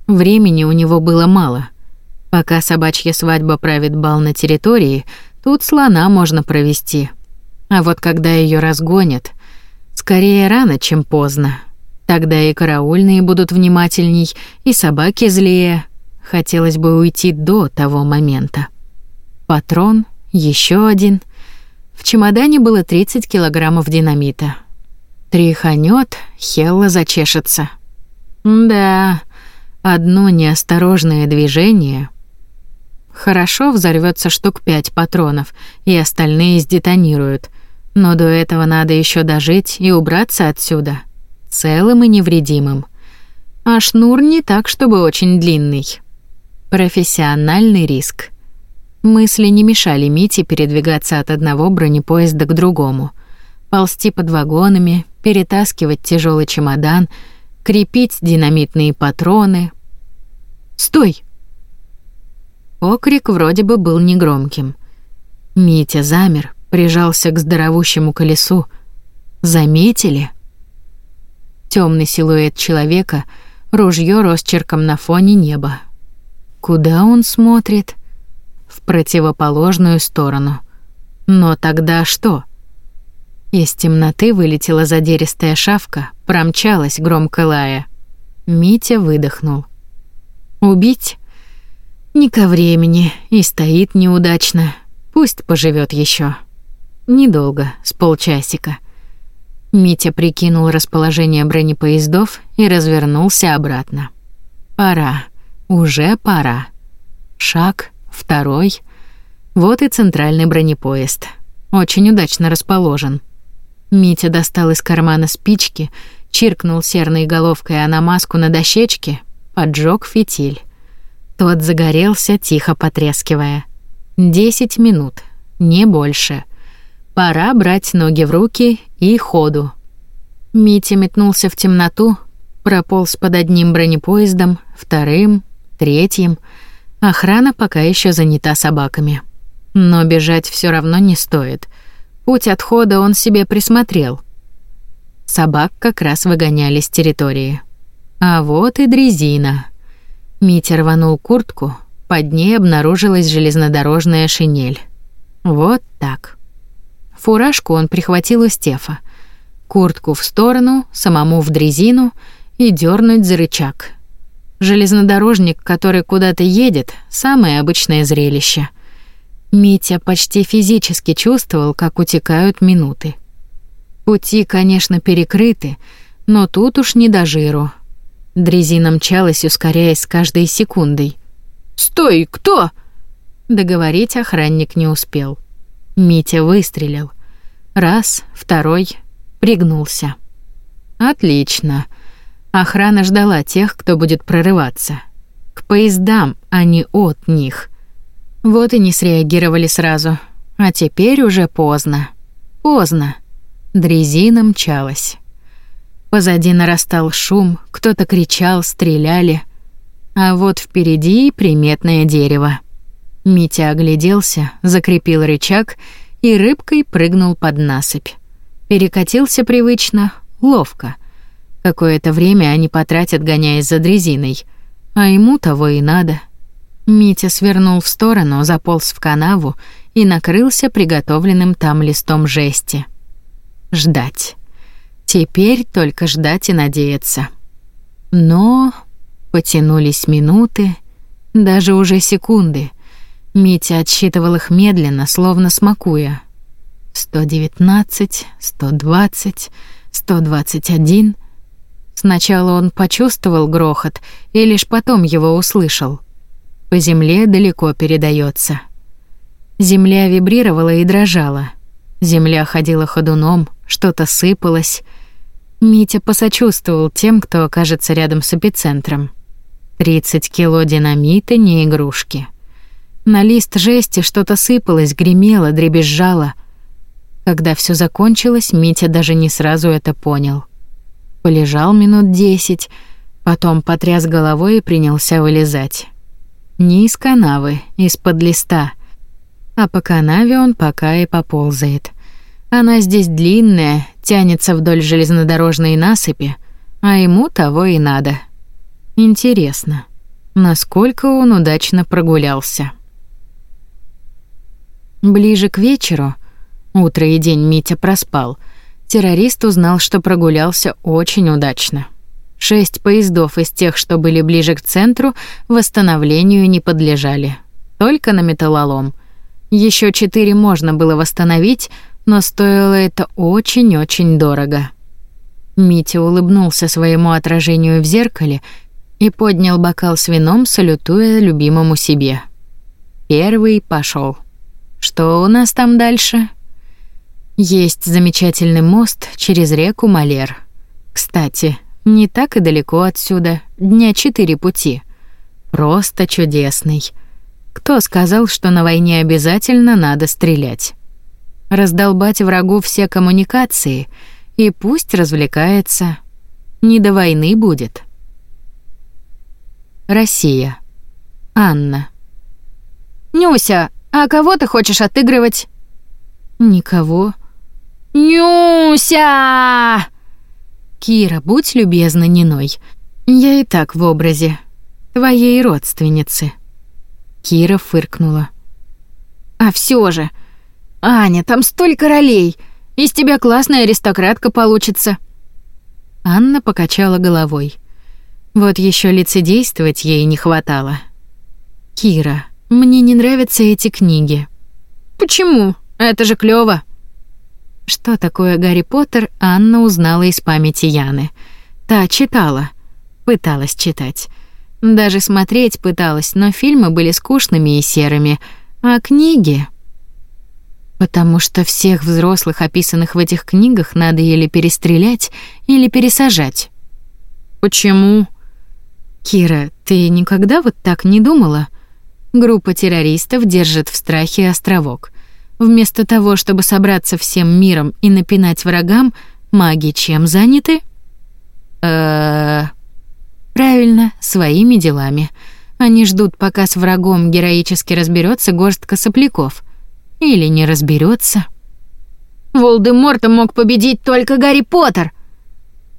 Времени у него было мало. Пока собачья свадьба правит бал на территории, тут слона можно провести. А вот когда ее разгонят, скорее рано, чем поздно. Тогда и караульные будут внимательней, и собаки злее. Хотелось бы уйти до того момента. Патрон, еще один. В чемодане было 30 килограммов динамита. Тряханет, Хелла зачешется. Да, одно неосторожное движение. Хорошо взорвется штук пять патронов, и остальные сдетонируют. Но до этого надо еще дожить и убраться отсюда целым и невредимым. А шнур не так, чтобы очень длинный. Профессиональный риск. Мысли не мешали Мите передвигаться от одного бронепоезда к другому, ползти под вагонами, перетаскивать тяжелый чемодан, крепить динамитные патроны. «Стой!» Окрик вроде бы был негромким. Митя замер, прижался к здоровущему колесу. «Заметили?» Темный силуэт человека, ружье росчерком на фоне неба. Куда он смотрит? В противоположную сторону. Но тогда что? Из темноты вылетела задеристая шавка, промчалась громко лая. Митя выдохнул. Убить? Не ко времени, и стоит неудачно. Пусть поживет еще. Недолго, с полчасика. Митя прикинул расположение бронепоездов и развернулся обратно. Пора. Уже пора. Шаг, второй. Вот и центральный бронепоезд. Очень удачно расположен. Митя достал из кармана спички, чиркнул серной головкой о намазку на дощечке, поджег фитиль. Тот загорелся, тихо потрескивая. Десять минут, не больше. Пора брать ноги в руки и ходу. Митя метнулся в темноту, прополз под одним бронепоездом, вторым, третьим. Охрана пока еще занята собаками. Но бежать все равно не стоит. Путь отхода он себе присмотрел. Собак как раз выгоняли с территории. А вот и дрезина. Митя рванул куртку, под ней обнаружилась железнодорожная шинель. Вот так. Фуражку он прихватил у Стефа. Куртку в сторону, самому в дрезину и дернуть за рычаг. Железнодорожник, который куда-то едет, самое обычное зрелище. Митя почти физически чувствовал, как утекают минуты. Пути, конечно, перекрыты, но тут уж не до жиру. Дрезина мчалась, ускоряясь с каждой секундой. «Стой, кто?» Договорить охранник не успел. Митя выстрелил. Раз, второй, пригнулся. Отлично. Охрана ждала тех, кто будет прорываться. К поездам, а не от них. Вот и не среагировали сразу. А теперь уже поздно. Поздно. Дрезина мчалась. Позади нарастал шум, кто-то кричал, стреляли. А вот впереди приметное дерево. Митя огляделся, закрепил рычаг и рыбкой прыгнул под насыпь. Перекатился привычно, ловко. Какое-то время они потратят, гоняясь за дрезиной, а ему того и надо. Митя свернул в сторону, заполз в канаву и накрылся приготовленным там листом жести. Ждать. Теперь только ждать и надеяться. Но потянулись минуты, даже уже секунды — Митя отсчитывал их медленно, словно смакуя. 119, 120, 121. Сначала он почувствовал грохот и лишь потом его услышал. По земле далеко передается. Земля вибрировала и дрожала. Земля ходила ходуном, что-то сыпалось. Митя посочувствовал тем, кто окажется рядом с эпицентром. 30 кило динамита не игрушки. На лист жести что-то сыпалось, гремело, дребезжало. Когда все закончилось, Митя даже не сразу это понял. Полежал минут десять, потом потряс головой и принялся вылезать. Не из канавы, из-под листа. А по канаве он пока и поползает. Она здесь длинная, тянется вдоль железнодорожной насыпи, а ему того и надо. Интересно, насколько он удачно прогулялся. Ближе к вечеру, утро и день Митя проспал, террорист узнал, что прогулялся очень удачно. Шесть поездов из тех, что были ближе к центру, восстановлению не подлежали. Только на металлолом. Еще четыре можно было восстановить, но стоило это очень-очень дорого. Митя улыбнулся своему отражению в зеркале и поднял бокал с вином, салютуя любимому себе. Первый пошел. Что у нас там дальше? Есть замечательный мост через реку Малер. Кстати, не так и далеко отсюда, дня четыре пути. Просто чудесный. Кто сказал, что на войне обязательно надо стрелять? Раздолбать врагу все коммуникации, и пусть развлекается. Не до войны будет. Россия. Анна. Нюся, а кого ты хочешь отыгрывать? Никого. Нюся! Кира, будь любезна, Ниной. Я и так в образе твоей родственницы. Кира фыркнула. А все же, Аня, там столько ролей. Из тебя классная аристократка получится. Анна покачала головой. Вот еще лицедействовать ей не хватало. Кира, мне не нравятся эти книги. Почему? Это же клёво. Что такое Гарри Поттер, Анна узнала из памяти Яны. Та читала, пыталась читать. Даже смотреть пыталась, но фильмы были скучными и серыми, а книги Потому что всех взрослых, описанных в этих книгах, надо или перестрелять, или пересажать. Почему? Кира, ты никогда вот так не думала? Группа террористов держит в страхе островок. Вместо того, чтобы собраться всем миром и напинать врагам, маги чем заняты? Э, правильно, своими делами. Они ждут, пока с врагом героически разберется горстка сопляков. Или не разберется. Волдеморта мог победить только Гарри Поттер.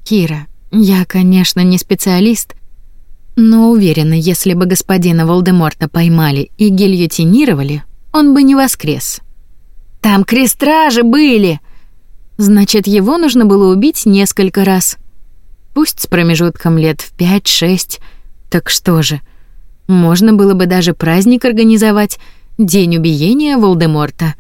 Кира, я, конечно, не специалист, но уверена, если бы господина Волдеморта поймали и гильотинировали, он бы не воскрес. Там крестражи были. Значит, его нужно было убить несколько раз. Пусть с промежутком лет в пять-шесть. Так что же? Можно было бы даже праздник организовать День убиения Волдеморта.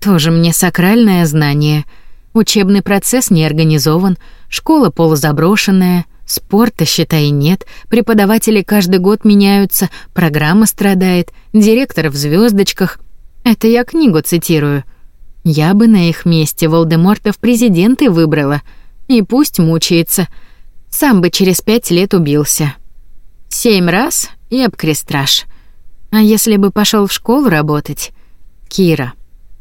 Тоже мне сакральное знание. Учебный процесс не организован, школа полузаброшенная, спорта, считай, нет, преподаватели каждый год меняются, программа страдает, директор в звездочках. Это я книгу цитирую. Я бы на их месте Волдеморта в президенты выбрала. И пусть мучается. Сам бы через пять лет убился. Семь раз и обкрестраж. А если бы пошел в школу работать? Кира,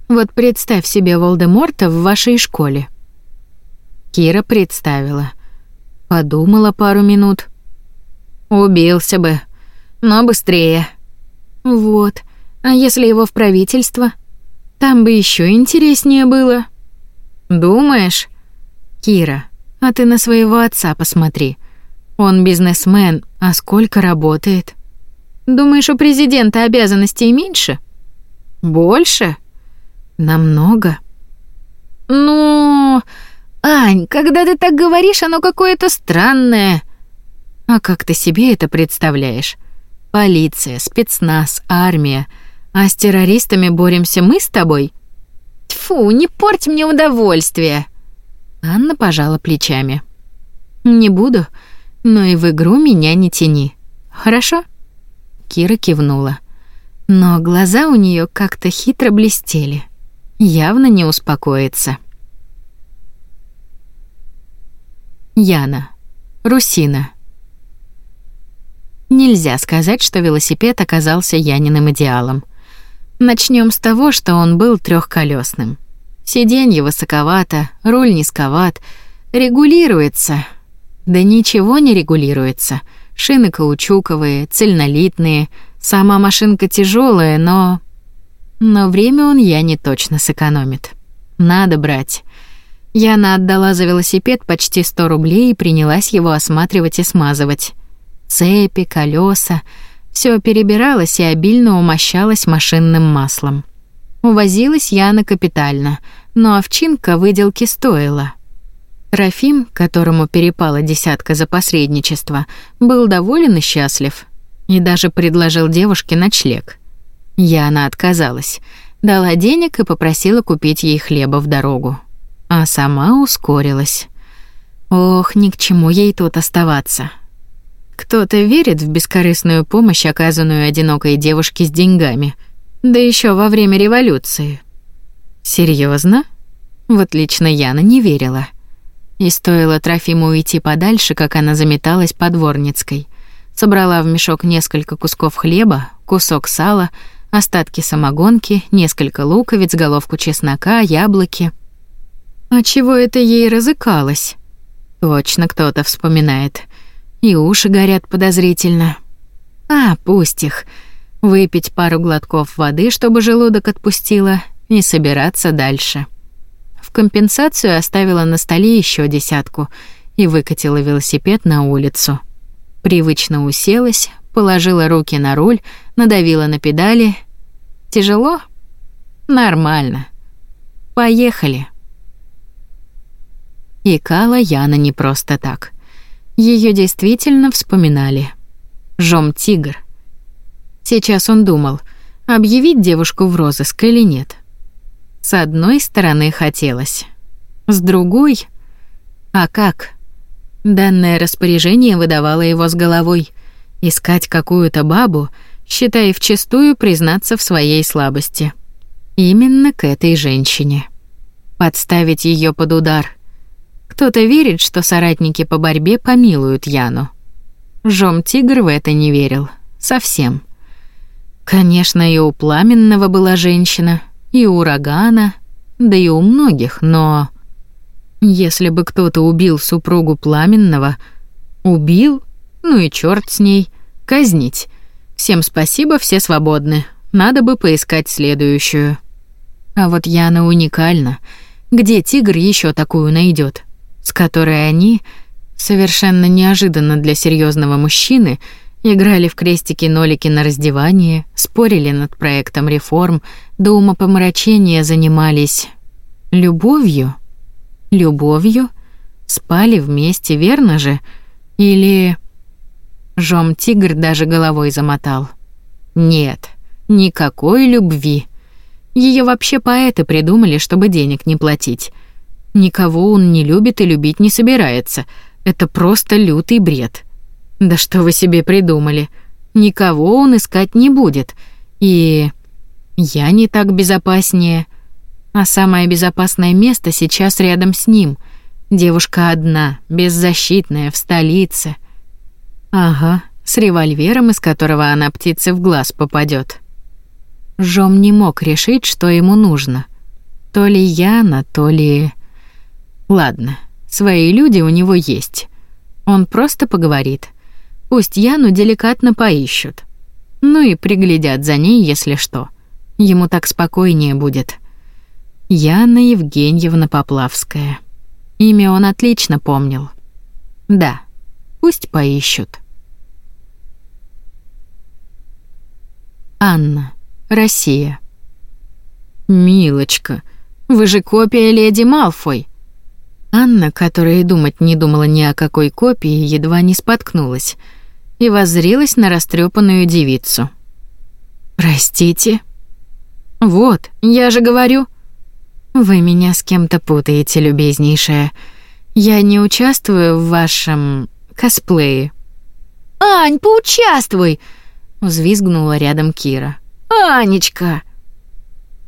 вот представь себе Волдеморта в вашей школе. Кира представила. Подумала пару минут. Убился бы, но быстрее. Вот. А если его в правительство? Там бы еще интереснее было. Думаешь? Кира, а ты на своего отца посмотри. Он бизнесмен, а сколько работает? Думаешь, у президента обязанностей меньше? Больше? Намного. Ну, Ань, когда ты так говоришь, оно какое-то странное. А как ты себе это представляешь? Полиция, спецназ, армия. А с террористами боремся мы с тобой? Тьфу, не порть мне удовольствие. Анна пожала плечами. Не буду, но и в игру меня не тяни. Хорошо? Кира кивнула. Но глаза у нее как-то хитро блестели. Явно не успокоится. Яна. Русина. Нельзя сказать, что велосипед оказался Яниным идеалом. Начнем с того, что он был трехколесным. Сиденье высоковато, руль низковат, регулируется. Да ничего не регулируется. Шины каучуковые, цельнолитные, сама машинка тяжелая, но но время он я не точно сэкономит. Надо брать. Яна отдала за велосипед почти 100 рублей и принялась его осматривать и смазывать. Цепи, колеса, все перебиралось и обильно умощалось машинным маслом. Увозилась Яна капитально, но овчинка выделки стоила. Трофим, которому перепала десятка за посредничество, был доволен и счастлив, и даже предложил девушке ночлег. Яна отказалась, дала денег и попросила купить ей хлеба в дорогу. А сама ускорилась. Ох, ни к чему ей тут оставаться. Кто-то верит в бескорыстную помощь, оказанную одинокой девушке с деньгами, да еще во время революции. Серьезно? Вот лично Яна не верила. И стоило Трофиму уйти подальше, как она заметалась по дворницкой. Собрала в мешок несколько кусков хлеба, кусок сала, остатки самогонки, несколько луковиц, головку чеснока, яблоки. А чего это ей разыкалось? Точно кто-то вспоминает и уши горят подозрительно. А, пусть их. Выпить пару глотков воды, чтобы желудок отпустило, и собираться дальше. В компенсацию оставила на столе еще десятку и выкатила велосипед на улицу. Привычно уселась, положила руки на руль, надавила на педали. Тяжело? Нормально. Поехали. Икала Яна не просто так. Ее действительно вспоминали. Жом-тигр. Сейчас он думал, объявить девушку в розыск или нет. С одной стороны хотелось, с другой а как? Данное распоряжение выдавало его с головой. Искать какую-то бабу, считая вчистую признаться в своей слабости. Именно к этой женщине. Подставить ее под удар. Кто-то верит, что соратники по борьбе помилуют Яну. Жом-тигр в это не верил. Совсем. Конечно, и у Пламенного была женщина, и у Урагана, да и у многих, но... Если бы кто-то убил супругу Пламенного, убил, ну и черт с ней, казнить. Всем спасибо, все свободны. Надо бы поискать следующую. А вот Яна уникальна. Где тигр еще такую найдет? с которой они, совершенно неожиданно для серьезного мужчины, играли в крестики-нолики на раздевание, спорили над проектом реформ, до умопомрачения занимались любовью. Любовью? Спали вместе, верно же? Или... Жом-тигр даже головой замотал. Нет, никакой любви. Ее вообще поэты придумали, чтобы денег не платить. Никого он не любит и любить не собирается. Это просто лютый бред. Да что вы себе придумали? Никого он искать не будет. И я не так безопаснее. А самое безопасное место сейчас рядом с ним. Девушка одна, беззащитная, в столице. Ага, с револьвером, из которого она птице в глаз попадет. Жом не мог решить, что ему нужно. То ли Яна, то ли... Ладно, свои люди у него есть. Он просто поговорит. Пусть Яну деликатно поищут. Ну и приглядят за ней, если что. Ему так спокойнее будет. Яна Евгеньевна Поплавская. Имя он отлично помнил. Да, пусть поищут. Анна, Россия. Милочка, вы же копия леди Малфой. Анна, которая и думать не думала ни о какой копии, едва не споткнулась и воззрилась на растрепанную девицу. «Простите?» «Вот, я же говорю...» «Вы меня с кем-то путаете, любезнейшая. Я не участвую в вашем косплее». «Ань, поучаствуй!» — взвизгнула рядом Кира. «Анечка!»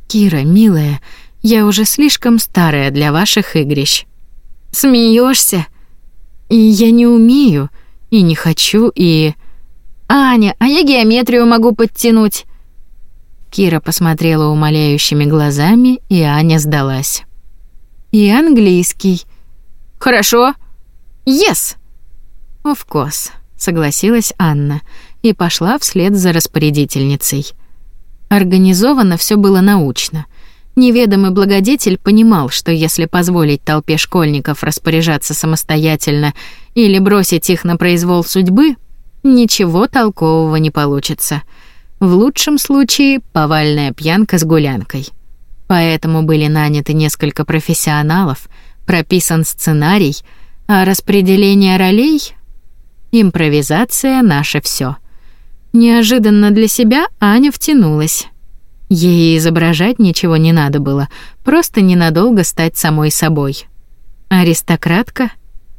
«Кира, милая, Я уже слишком старая для ваших игрищ. Смеешься? Я не умею, и не хочу, и... Аня, а я геометрию могу подтянуть. Кира посмотрела умоляющими глазами, и Аня сдалась. И английский. Хорошо. Yes. Of course, согласилась Анна и пошла вслед за распорядительницей. Организовано все было научно. Неведомый благодетель понимал, что если позволить толпе школьников распоряжаться самостоятельно или бросить их на произвол судьбы, ничего толкового не получится. В лучшем случае повальная пьянка с гулянкой. Поэтому были наняты несколько профессионалов, прописан сценарий, а распределение ролей импровизация наше все. Неожиданно для себя Аня втянулась. Ей изображать ничего не надо было, просто ненадолго стать самой собой. Аристократка?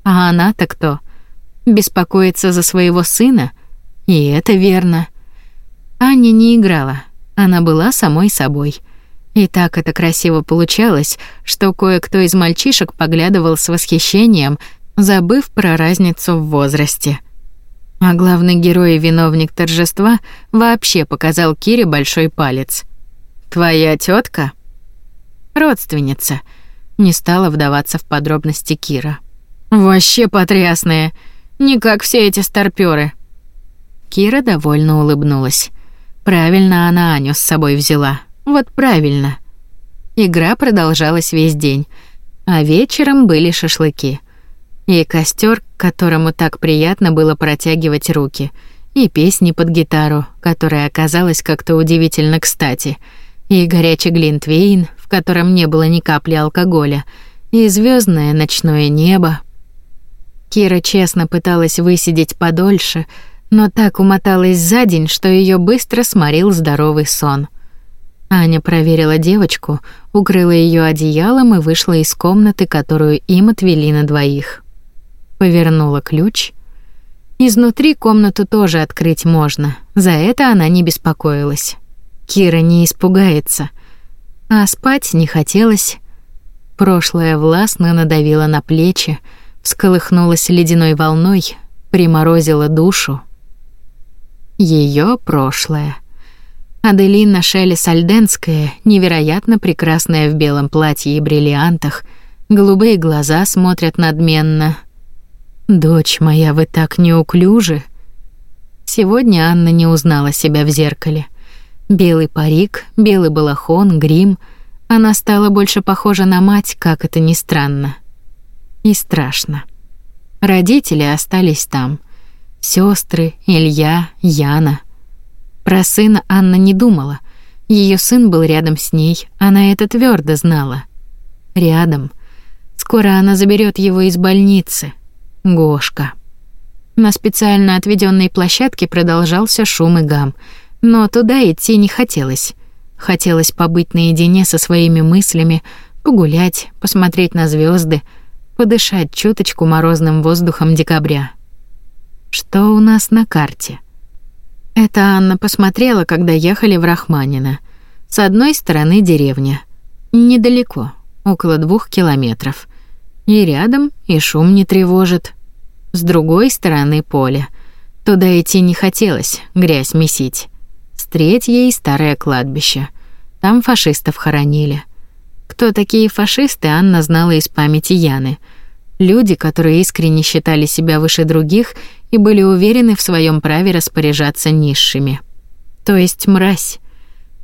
А она-то кто? Беспокоится за своего сына? И это верно. Аня не играла, она была самой собой. И так это красиво получалось, что кое-кто из мальчишек поглядывал с восхищением, забыв про разницу в возрасте. А главный герой и виновник торжества вообще показал Кире большой палец. «Твоя тетка? «Родственница», — не стала вдаваться в подробности Кира. «Вообще потрясная, не как все эти старпёры». Кира довольно улыбнулась. Правильно она Аню с собой взяла. Вот правильно. Игра продолжалась весь день, а вечером были шашлыки — и костер, к которому так приятно было протягивать руки, и песни под гитару, которая оказалась как-то удивительно кстати, и горячий глинтвейн, в котором не было ни капли алкоголя, и звездное ночное небо. Кира честно пыталась высидеть подольше, но так умоталась за день, что ее быстро сморил здоровый сон. Аня проверила девочку, укрыла ее одеялом и вышла из комнаты, которую им отвели на двоих повернула ключ. Изнутри комнату тоже открыть можно. За это она не беспокоилась. Кира не испугается. А спать не хотелось. Прошлое властно надавило на плечи, всколыхнулось ледяной волной, приморозило душу. Ее прошлое. Аделина Шелли Альденская, невероятно прекрасная в белом платье и бриллиантах, голубые глаза смотрят надменно — «Дочь моя, вы так неуклюжи!» Сегодня Анна не узнала себя в зеркале. Белый парик, белый балахон, грим. Она стала больше похожа на мать, как это ни странно. И страшно. Родители остались там. Сестры, Илья, Яна. Про сына Анна не думала. Ее сын был рядом с ней, она это твердо знала. Рядом. Скоро она заберет его из больницы. Гошка. На специально отведенной площадке продолжался шум и гам, но туда идти не хотелось. Хотелось побыть наедине со своими мыслями, погулять, посмотреть на звезды, подышать чуточку морозным воздухом декабря. Что у нас на карте? Это Анна посмотрела, когда ехали в Рахманино. С одной стороны деревня. Недалеко, около двух километров. И рядом, и шум не тревожит. С другой стороны поле. Туда идти не хотелось, грязь месить. С третьей — старое кладбище. Там фашистов хоронили. Кто такие фашисты, Анна знала из памяти Яны. Люди, которые искренне считали себя выше других и были уверены в своем праве распоряжаться низшими. То есть мразь.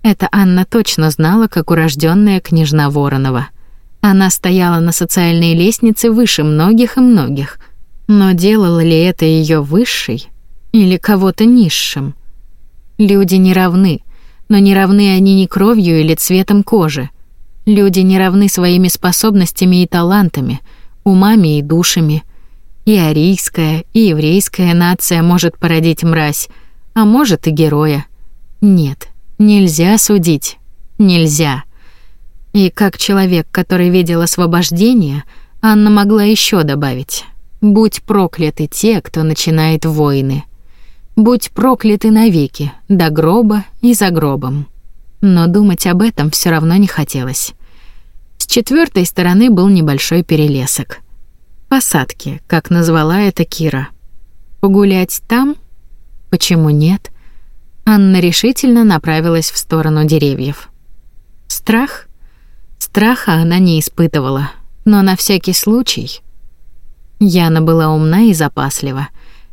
Это Анна точно знала, как урожденная княжна Воронова. Она стояла на социальной лестнице выше многих и многих. Но делало ли это ее высшей или кого-то низшим? Люди не равны, но не равны они ни кровью или цветом кожи. Люди не равны своими способностями и талантами, умами и душами. И арийская, и еврейская нация может породить мразь, а может и героя. Нет, нельзя судить. Нельзя. И как человек, который видел освобождение, Анна могла еще добавить. Будь прокляты те, кто начинает войны. Будь прокляты навеки, до гроба и за гробом. Но думать об этом все равно не хотелось. С четвертой стороны был небольшой перелесок. Посадки, как назвала это Кира. Погулять там? Почему нет? Анна решительно направилась в сторону деревьев. Страх? Страха она не испытывала, но на всякий случай. Яна была умна и запаслива,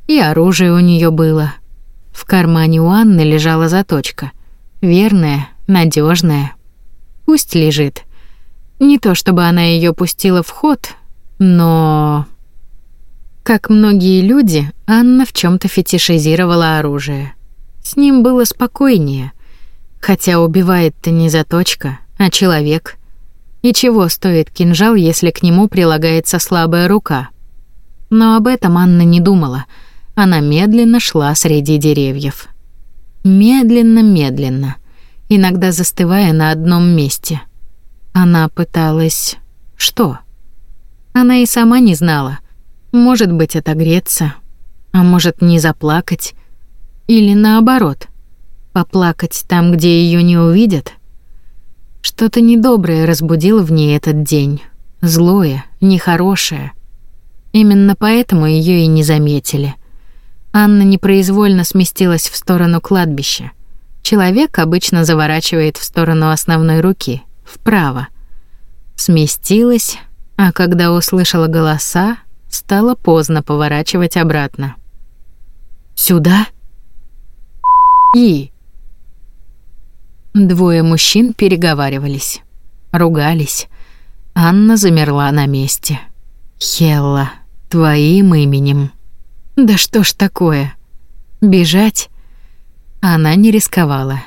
и оружие у нее было. В кармане у Анны лежала заточка, верная, надежная. Пусть лежит. Не то чтобы она ее пустила в ход, но как многие люди, Анна в чем то фетишизировала оружие. С ним было спокойнее, хотя убивает-то не заточка, а человек. И чего стоит кинжал, если к нему прилагается слабая рука? Но об этом Анна не думала. Она медленно шла среди деревьев. Медленно-медленно, иногда застывая на одном месте. Она пыталась... что? Она и сама не знала. Может быть, отогреться, а может, не заплакать. Или наоборот, поплакать там, где ее не увидят. Что-то недоброе разбудило в ней этот день. Злое, нехорошее. Именно поэтому ее и не заметили. Анна непроизвольно сместилась в сторону кладбища. Человек обычно заворачивает в сторону основной руки, вправо. Сместилась, а когда услышала голоса, стало поздно поворачивать обратно. «Сюда?» И Двое мужчин переговаривались, ругались. Анна замерла на месте. Хелла, твоим именем. Да что ж такое? Бежать? Она не рисковала.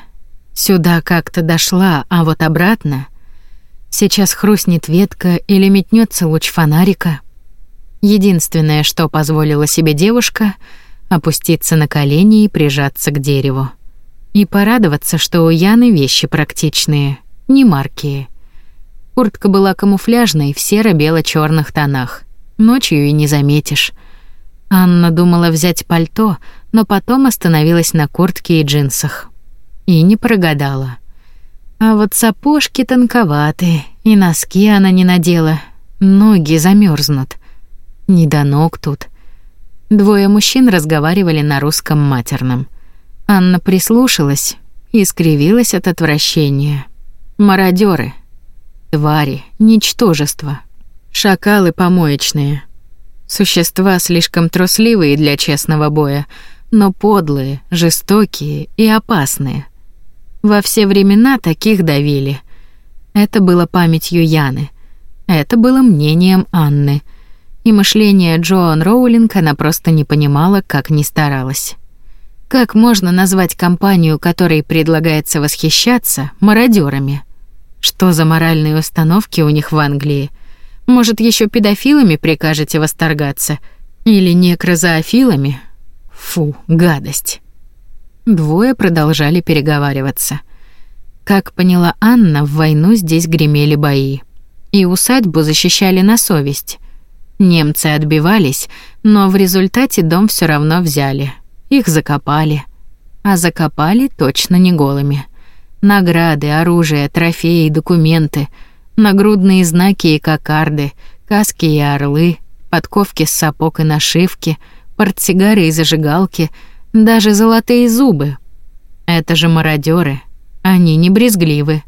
Сюда как-то дошла, а вот обратно сейчас хрустнет ветка или метнется луч фонарика. Единственное, что позволила себе девушка, опуститься на колени и прижаться к дереву. И порадоваться, что у Яны вещи практичные, не маркие. Куртка была камуфляжной в серо бело черных тонах. Ночью и не заметишь. Анна думала взять пальто, но потом остановилась на куртке и джинсах. И не прогадала. А вот сапожки тонковаты, и носки она не надела. Ноги замерзнут. Не до ног тут. Двое мужчин разговаривали на русском матерном. Анна прислушалась и скривилась от отвращения. Мародеры, твари, ничтожества, шакалы помоечные. Существа слишком трусливые для честного боя, но подлые, жестокие и опасные. Во все времена таких давили. Это было памятью Яны. Это было мнением Анны. И мышление Джоан Роулинг она просто не понимала, как ни старалась. Как можно назвать компанию, которой предлагается восхищаться, мародерами? Что за моральные установки у них в Англии? Может, еще педофилами прикажете восторгаться? Или некрозоофилами? Фу, гадость. Двое продолжали переговариваться. Как поняла Анна, в войну здесь гремели бои. И усадьбу защищали на совесть. Немцы отбивались, но в результате дом все равно взяли. Их закопали. А закопали точно не голыми. Награды, оружие, трофеи, документы, нагрудные знаки и кокарды, каски и орлы, подковки с сапог и нашивки, портсигары и зажигалки, даже золотые зубы. Это же мародеры. Они не брезгливы.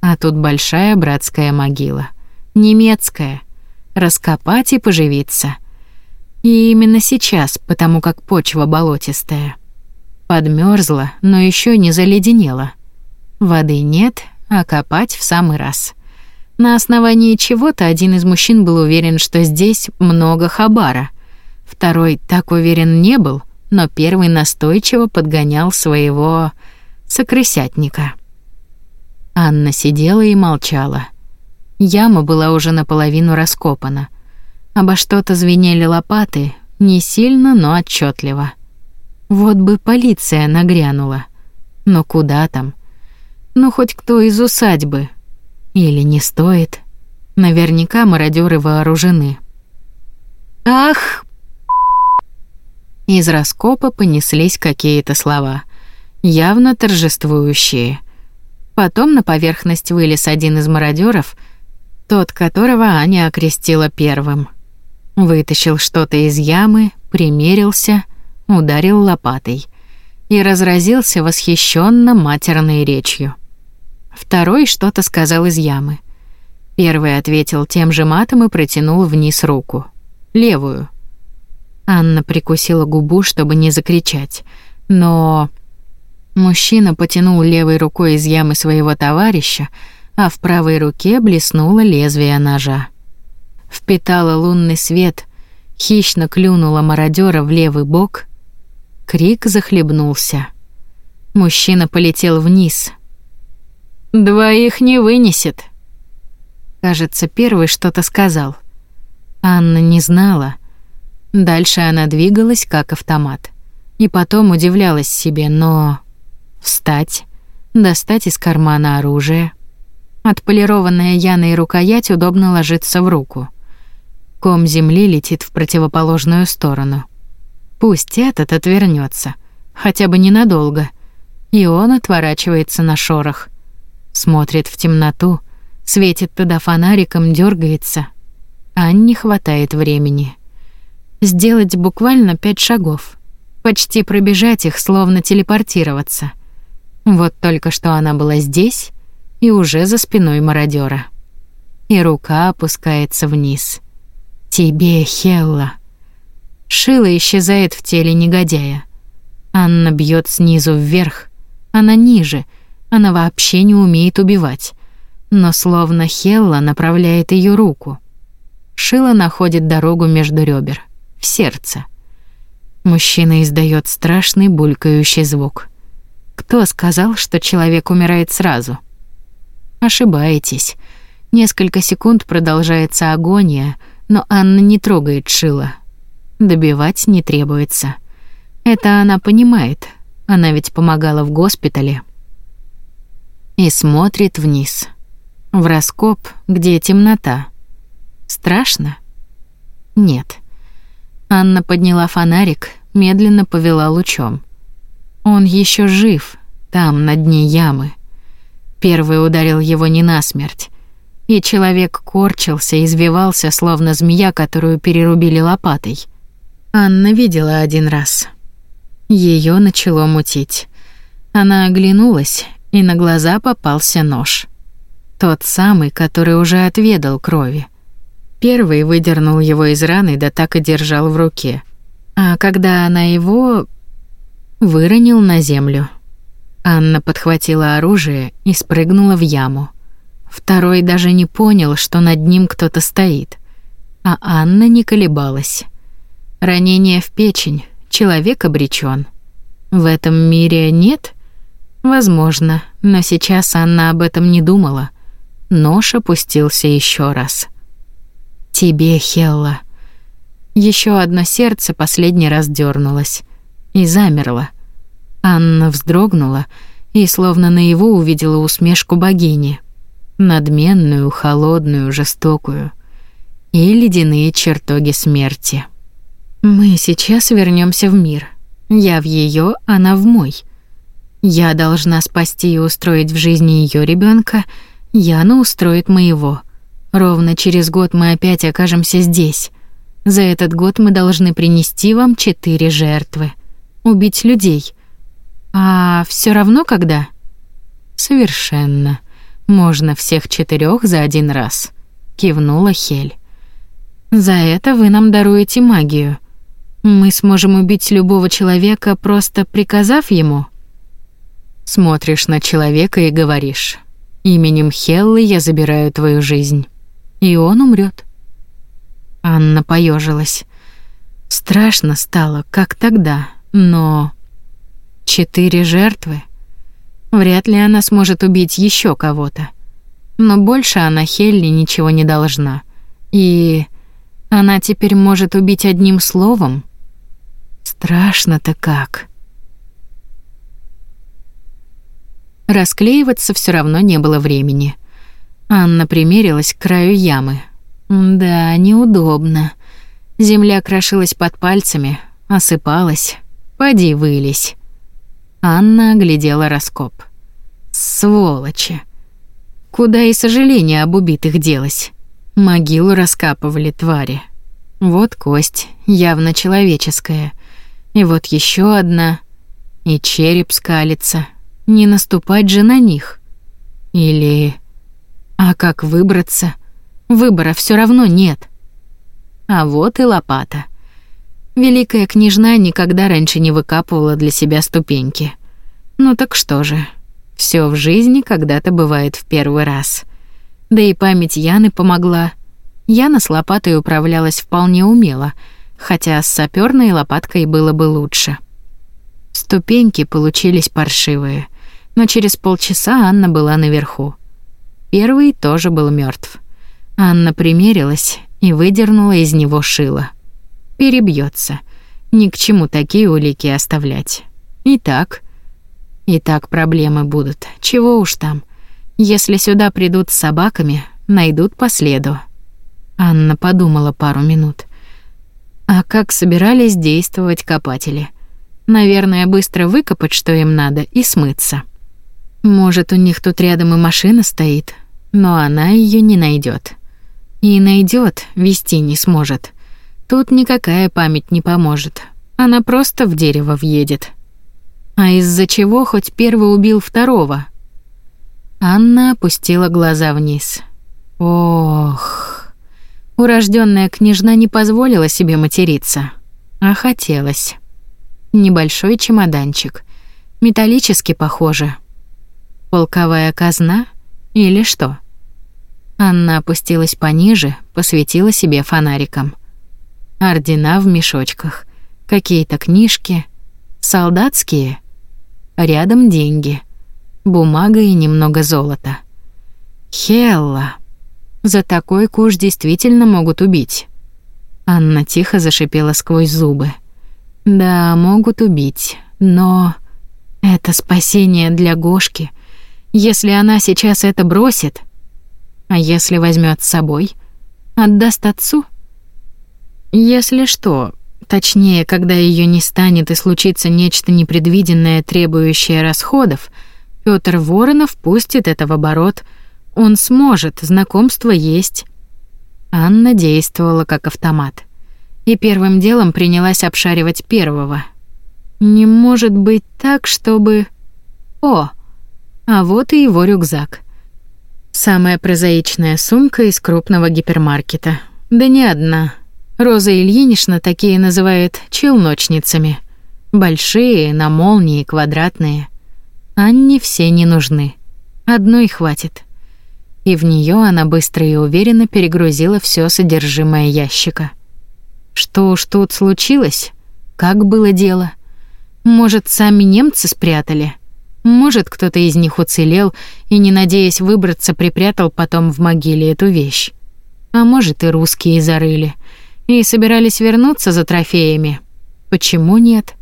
А тут большая братская могила. Немецкая. Раскопать и поживиться — и именно сейчас, потому как почва болотистая. Подмерзла, но еще не заледенела. Воды нет, а копать в самый раз. На основании чего-то один из мужчин был уверен, что здесь много хабара. Второй так уверен не был, но первый настойчиво подгонял своего сокрысятника. Анна сидела и молчала. Яма была уже наполовину раскопана — Обо что-то звенели лопаты, не сильно, но отчетливо. Вот бы полиция нагрянула. Но куда там? Ну хоть кто из усадьбы. Или не стоит. Наверняка мародеры вооружены. Ах! Из раскопа понеслись какие-то слова, явно торжествующие. Потом на поверхность вылез один из мародеров, тот, которого Аня окрестила первым. Вытащил что-то из ямы, примерился, ударил лопатой и разразился восхищенно матерной речью. Второй что-то сказал из ямы. Первый ответил тем же матом и протянул вниз руку. Левую. Анна прикусила губу, чтобы не закричать. Но... Мужчина потянул левой рукой из ямы своего товарища, а в правой руке блеснуло лезвие ножа. Впитала лунный свет, хищно клюнула мародера в левый бок. Крик захлебнулся. Мужчина полетел вниз. «Двоих не вынесет», Кажется, первый что-то сказал. Анна не знала. Дальше она двигалась как автомат. И потом удивлялась себе, но... Встать, достать из кармана оружие. Отполированная Яной рукоять удобно ложится в руку. Ком земли летит в противоположную сторону. Пусть этот отвернется, хотя бы ненадолго. И он отворачивается на шорох. Смотрит в темноту, Светит туда фонариком, дергается. А не хватает времени. Сделать буквально пять шагов. Почти пробежать их, словно телепортироваться. Вот только что она была здесь и уже за спиной мародера. И рука опускается вниз. Тебе, Хелла. Шила исчезает в теле негодяя. Анна бьет снизу вверх. Она ниже. Она вообще не умеет убивать но словно Хелла направляет ее руку. Шила находит дорогу между ребер, в сердце. Мужчина издает страшный булькающий звук. Кто сказал, что человек умирает сразу? Ошибаетесь. Несколько секунд продолжается агония, но Анна не трогает Шила. Добивать не требуется. Это она понимает. Она ведь помогала в госпитале. И смотрит вниз. В раскоп, где темнота. Страшно? Нет. Анна подняла фонарик, медленно повела лучом. Он еще жив, там, на дне ямы. Первый ударил его не насмерть. И человек корчился, извивался, словно змея, которую перерубили лопатой. Анна видела один раз. Ее начало мутить. Она оглянулась, и на глаза попался нож. Тот самый, который уже отведал крови. Первый выдернул его из раны, да так и держал в руке. А когда она его выронил на землю, Анна подхватила оружие и спрыгнула в яму. Второй даже не понял, что над ним кто-то стоит. А Анна не колебалась. Ранение в печень, человек обречен. В этом мире нет? Возможно, но сейчас Анна об этом не думала. Нож опустился еще раз. Тебе, Хелла. Еще одно сердце последний раз дернулось и замерло. Анна вздрогнула и словно наяву увидела усмешку богини, надменную, холодную, жестокую, и ледяные чертоги смерти. Мы сейчас вернемся в мир. Я в ее, она в мой. Я должна спасти и устроить в жизни ее ребенка Яна устроит моего. Ровно через год мы опять окажемся здесь. За этот год мы должны принести вам четыре жертвы. Убить людей. А все равно когда? Совершенно. Можно всех четырех за один раз, кивнула Хель. За это вы нам даруете магию. Мы сможем убить любого человека, просто приказав ему. Смотришь на человека и говоришь: Именем Хеллы я забираю твою жизнь, и он умрет. Анна поежилась. Страшно стало, как тогда, но четыре жертвы. Вряд ли она сможет убить еще кого-то. Но больше она Хелли ничего не должна. И она теперь может убить одним словом. Страшно-то как. Расклеиваться все равно не было времени. Анна примерилась к краю ямы. Да, неудобно. Земля крошилась под пальцами, осыпалась. Поди вылезь. Анна оглядела раскоп. Сволочи. Куда и сожаление об убитых делось. Могилу раскапывали твари. Вот кость, явно человеческая. И вот еще одна. И череп скалится. Не наступать же на них. Или... А как выбраться? Выбора все равно нет. А вот и лопата. Великая княжна никогда раньше не выкапывала для себя ступеньки. Ну так что же, все в жизни когда-то бывает в первый раз. Да и память Яны помогла. Яна с лопатой управлялась вполне умело, хотя с саперной лопаткой было бы лучше. Ступеньки получились паршивые, но через полчаса Анна была наверху. Первый тоже был мертв. Анна примерилась и выдернула из него шило. Перебьется. Ни к чему такие улики оставлять. Итак, и так проблемы будут. Чего уж там. Если сюда придут с собаками, найдут по следу. Анна подумала пару минут. А как собирались действовать копатели? Наверное, быстро выкопать, что им надо, и смыться. Может, у них тут рядом и машина стоит, но она ее не найдет. И найдет, вести не сможет. Тут никакая память не поможет. Она просто в дерево въедет. А из-за чего хоть первый убил второго? Анна опустила глаза вниз. Ох. Урожденная княжна не позволила себе материться, а хотелось. Небольшой чемоданчик, металлически похоже. Полковая казна или что? Анна опустилась пониже, посветила себе фонариком. Ордена в мешочках, какие-то книжки, солдатские. Рядом деньги, бумага и немного золота. Хелла. За такой куш действительно могут убить. Анна тихо зашипела сквозь зубы. Да, могут убить, но это спасение для Гошки. Если она сейчас это бросит, а если возьмет с собой, отдаст отцу? Если что, точнее, когда ее не станет и случится нечто непредвиденное, требующее расходов, Пётр Воронов пустит это в оборот — он сможет, знакомство есть. Анна действовала как автомат. И первым делом принялась обшаривать первого. Не может быть так, чтобы... О, а вот и его рюкзак. Самая прозаичная сумка из крупного гипермаркета. Да не одна. Роза Ильинична такие называет челночницами. Большие, на молнии, квадратные. Анне все не нужны. Одной хватит и в нее она быстро и уверенно перегрузила все содержимое ящика. Что уж тут случилось? Как было дело? Может, сами немцы спрятали? Может, кто-то из них уцелел и, не надеясь выбраться, припрятал потом в могиле эту вещь? А может, и русские зарыли и собирались вернуться за трофеями? Почему нет?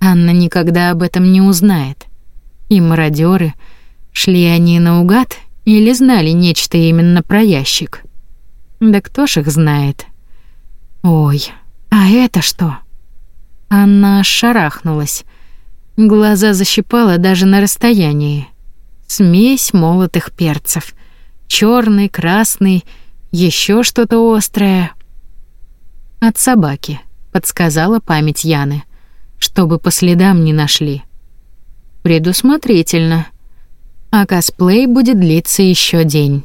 Анна никогда об этом не узнает. И мародеры шли они наугад или знали нечто именно про ящик? Да кто ж их знает? Ой, а это что? Она шарахнулась. Глаза защипала даже на расстоянии. Смесь молотых перцев. черный, красный, еще что-то острое. От собаки, подсказала память Яны, чтобы по следам не нашли. Предусмотрительно а косплей будет длиться еще день.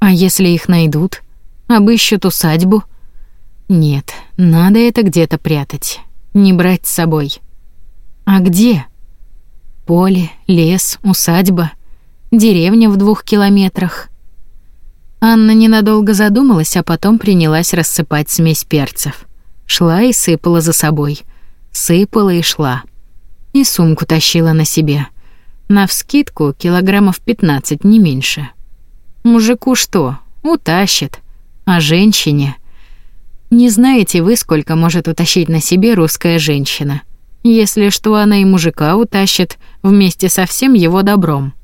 А если их найдут? Обыщут усадьбу? Нет, надо это где-то прятать, не брать с собой. А где? Поле, лес, усадьба, деревня в двух километрах. Анна ненадолго задумалась, а потом принялась рассыпать смесь перцев. Шла и сыпала за собой. Сыпала и шла. И сумку тащила на себе — Навскидку килограммов 15, не меньше. Мужику что, утащит, а женщине... Не знаете вы, сколько может утащить на себе русская женщина. Если что, она и мужика утащит вместе со всем его добром.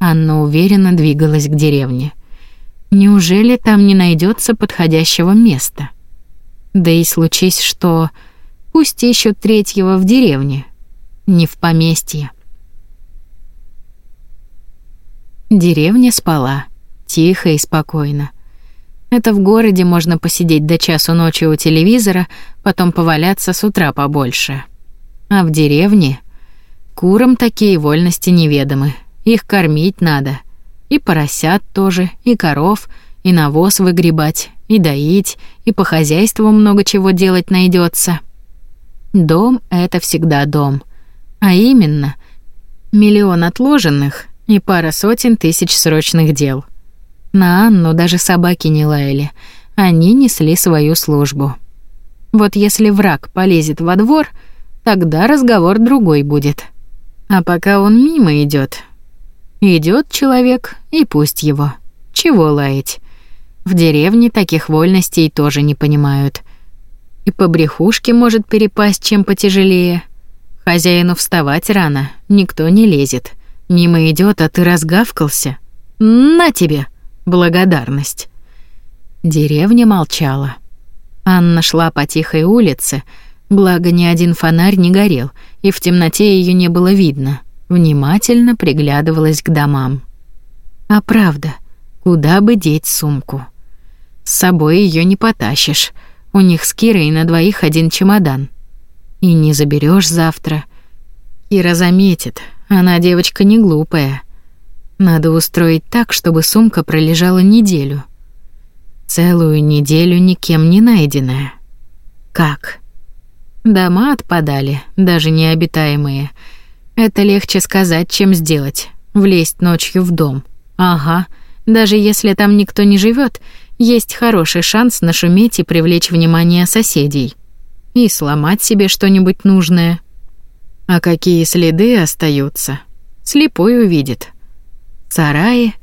Анна уверенно двигалась к деревне. Неужели там не найдется подходящего места? Да и случись что, пусть ищут третьего в деревне, не в поместье. Деревня спала, тихо и спокойно. Это в городе можно посидеть до часу ночи у телевизора, потом поваляться с утра побольше. А в деревне курам такие вольности неведомы. Их кормить надо. И поросят тоже, и коров, и навоз выгребать, и доить, и по хозяйству много чего делать найдется. Дом — это всегда дом. А именно, миллион отложенных и пара сотен тысяч срочных дел. На Анну даже собаки не лаяли. Они несли свою службу. Вот если враг полезет во двор, тогда разговор другой будет. А пока он мимо идет, идет человек, и пусть его. Чего лаять? В деревне таких вольностей тоже не понимают. И по брехушке может перепасть чем потяжелее. Хозяину вставать рано, никто не лезет. Мимо идет, а ты разгавкался. На тебе благодарность. Деревня молчала. Анна шла по тихой улице, благо ни один фонарь не горел, и в темноте ее не было видно. Внимательно приглядывалась к домам. А правда, куда бы деть сумку? С собой ее не потащишь. У них с Кирой на двоих один чемодан. И не заберешь завтра. Кира заметит, она девочка не глупая. Надо устроить так, чтобы сумка пролежала неделю. Целую неделю никем не найденная. Как? Дома отпадали, даже необитаемые. Это легче сказать, чем сделать. Влезть ночью в дом. Ага, даже если там никто не живет, есть хороший шанс нашуметь и привлечь внимание соседей. И сломать себе что-нибудь нужное. А какие следы остаются? Слепой увидит. Сараи?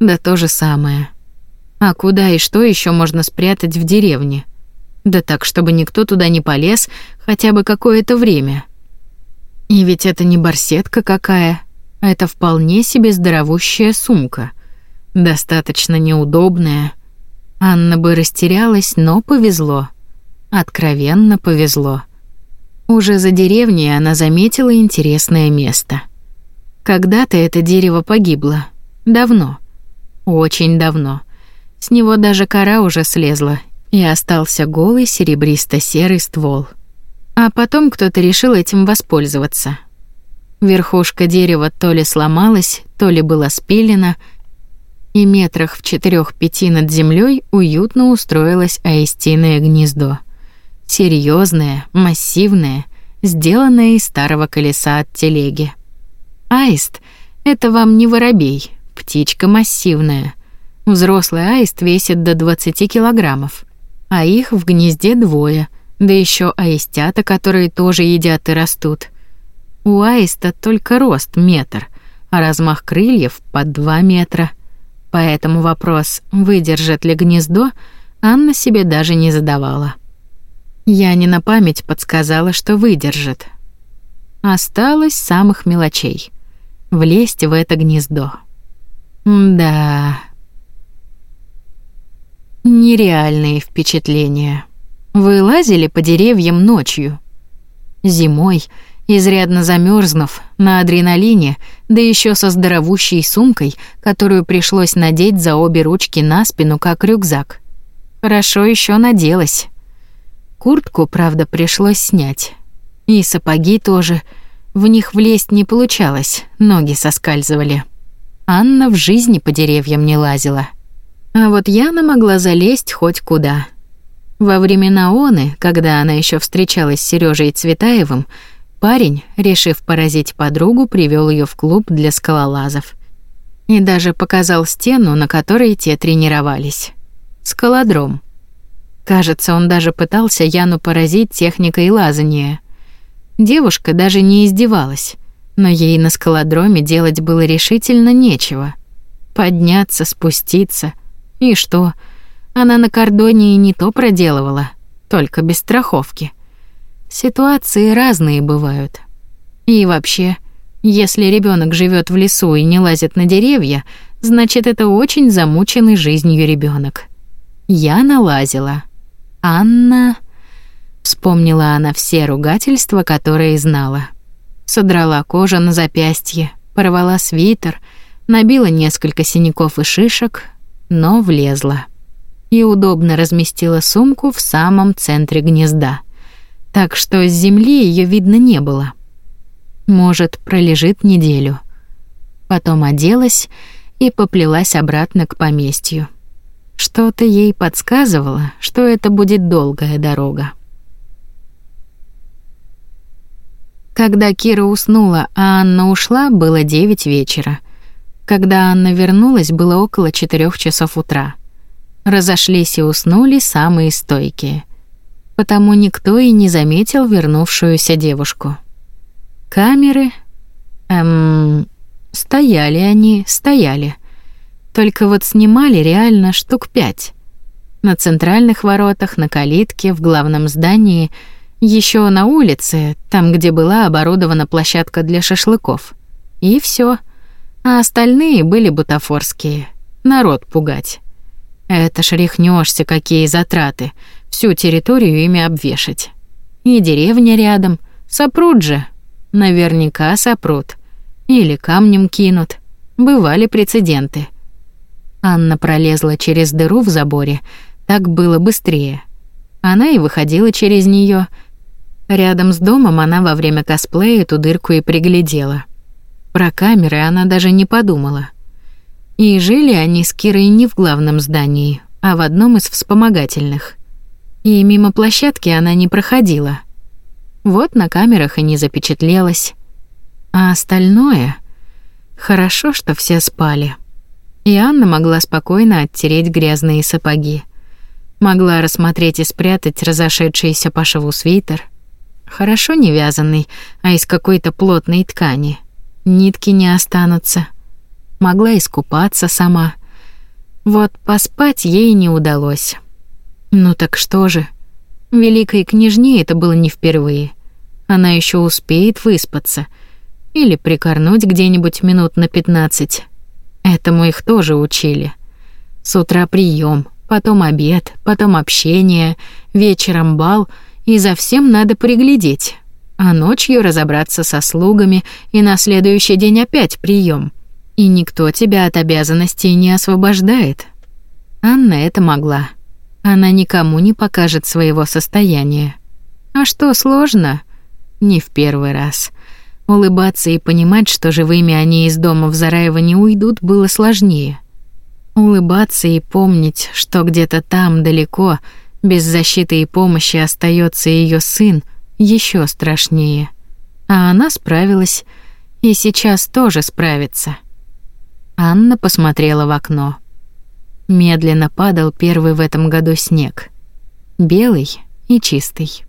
Да то же самое. А куда и что еще можно спрятать в деревне? Да так, чтобы никто туда не полез хотя бы какое-то время. И ведь это не барсетка какая, а это вполне себе здоровущая сумка. Достаточно неудобная, Анна бы растерялась, но повезло. Откровенно повезло. Уже за деревней она заметила интересное место. Когда-то это дерево погибло. Давно. Очень давно. С него даже кора уже слезла, и остался голый серебристо-серый ствол. А потом кто-то решил этим воспользоваться. Верхушка дерева то ли сломалась, то ли была спилена — и метрах в четырех-пяти над землей уютно устроилось аистиное гнездо. Серьезное, массивное, сделанное из старого колеса от телеги. Аист — это вам не воробей, птичка массивная. Взрослый аист весит до 20 килограммов, а их в гнезде двое, да еще аистята, которые тоже едят и растут. У аиста только рост метр, а размах крыльев под 2 метра — Поэтому вопрос, выдержит ли гнездо, Анна себе даже не задавала. Я не на память подсказала, что выдержит. Осталось самых мелочей. Влезть в это гнездо. Да. Нереальные впечатления. Вы лазили по деревьям ночью. Зимой изрядно замерзнув, на адреналине, да еще со здоровущей сумкой, которую пришлось надеть за обе ручки на спину, как рюкзак. Хорошо еще наделась. Куртку, правда, пришлось снять. И сапоги тоже. В них влезть не получалось, ноги соскальзывали. Анна в жизни по деревьям не лазила. А вот Яна могла залезть хоть куда. Во времена Оны, когда она еще встречалась с Сережей Цветаевым, Парень, решив поразить подругу, привел ее в клуб для скалолазов. И даже показал стену, на которой те тренировались. Скалодром. Кажется, он даже пытался Яну поразить техникой лазания. Девушка даже не издевалась, но ей на скалодроме делать было решительно нечего. Подняться, спуститься. И что? Она на кордоне и не то проделывала, только без страховки. Ситуации разные бывают. И вообще, если ребенок живет в лесу и не лазит на деревья, значит, это очень замученный жизнью ребенок. Я налазила. Анна... Вспомнила она все ругательства, которые знала. Содрала кожу на запястье, порвала свитер, набила несколько синяков и шишек, но влезла. и удобно разместила сумку в самом центре гнезда, так что с земли ее видно не было. Может, пролежит неделю. Потом оделась и поплелась обратно к поместью. Что-то ей подсказывало, что это будет долгая дорога. Когда Кира уснула, а Анна ушла, было девять вечера. Когда Анна вернулась, было около четырех часов утра. Разошлись и уснули самые стойкие. Потому никто и не заметил вернувшуюся девушку. Камеры... Эм... Стояли они, стояли. Только вот снимали реально штук пять. На центральных воротах, на калитке, в главном здании — еще на улице, там, где была оборудована площадка для шашлыков. И все. А остальные были бутафорские. Народ пугать. Это ж рехнёшься, какие затраты. Всю территорию ими обвешать. И деревня рядом. Сопрут же. Наверняка сопрут. Или камнем кинут. Бывали прецеденты. Анна пролезла через дыру в заборе. Так было быстрее. Она и выходила через нее, Рядом с домом она во время косплея эту дырку и приглядела. Про камеры она даже не подумала. И жили они с Кирой не в главном здании, а в одном из вспомогательных. И мимо площадки она не проходила. Вот на камерах и не запечатлелось. А остальное... Хорошо, что все спали. И Анна могла спокойно оттереть грязные сапоги. Могла рассмотреть и спрятать разошедшийся по шву свитер, Хорошо не вязаный, а из какой-то плотной ткани. Нитки не останутся. Могла искупаться сама. Вот поспать ей не удалось. Ну так что же? Великой княжне это было не впервые. Она еще успеет выспаться или прикорнуть где-нибудь минут на пятнадцать. Этому их тоже учили. С утра прием, потом обед, потом общение, вечером бал — и за всем надо приглядеть. А ночью разобраться со слугами, и на следующий день опять прием. И никто тебя от обязанностей не освобождает. Анна это могла. Она никому не покажет своего состояния. А что сложно? Не в первый раз. Улыбаться и понимать, что живыми они из дома в Зараево не уйдут, было сложнее. Улыбаться и помнить, что где-то там, далеко, без защиты и помощи остается ее сын, еще страшнее. А она справилась и сейчас тоже справится. Анна посмотрела в окно. Медленно падал первый в этом году снег. Белый и чистый.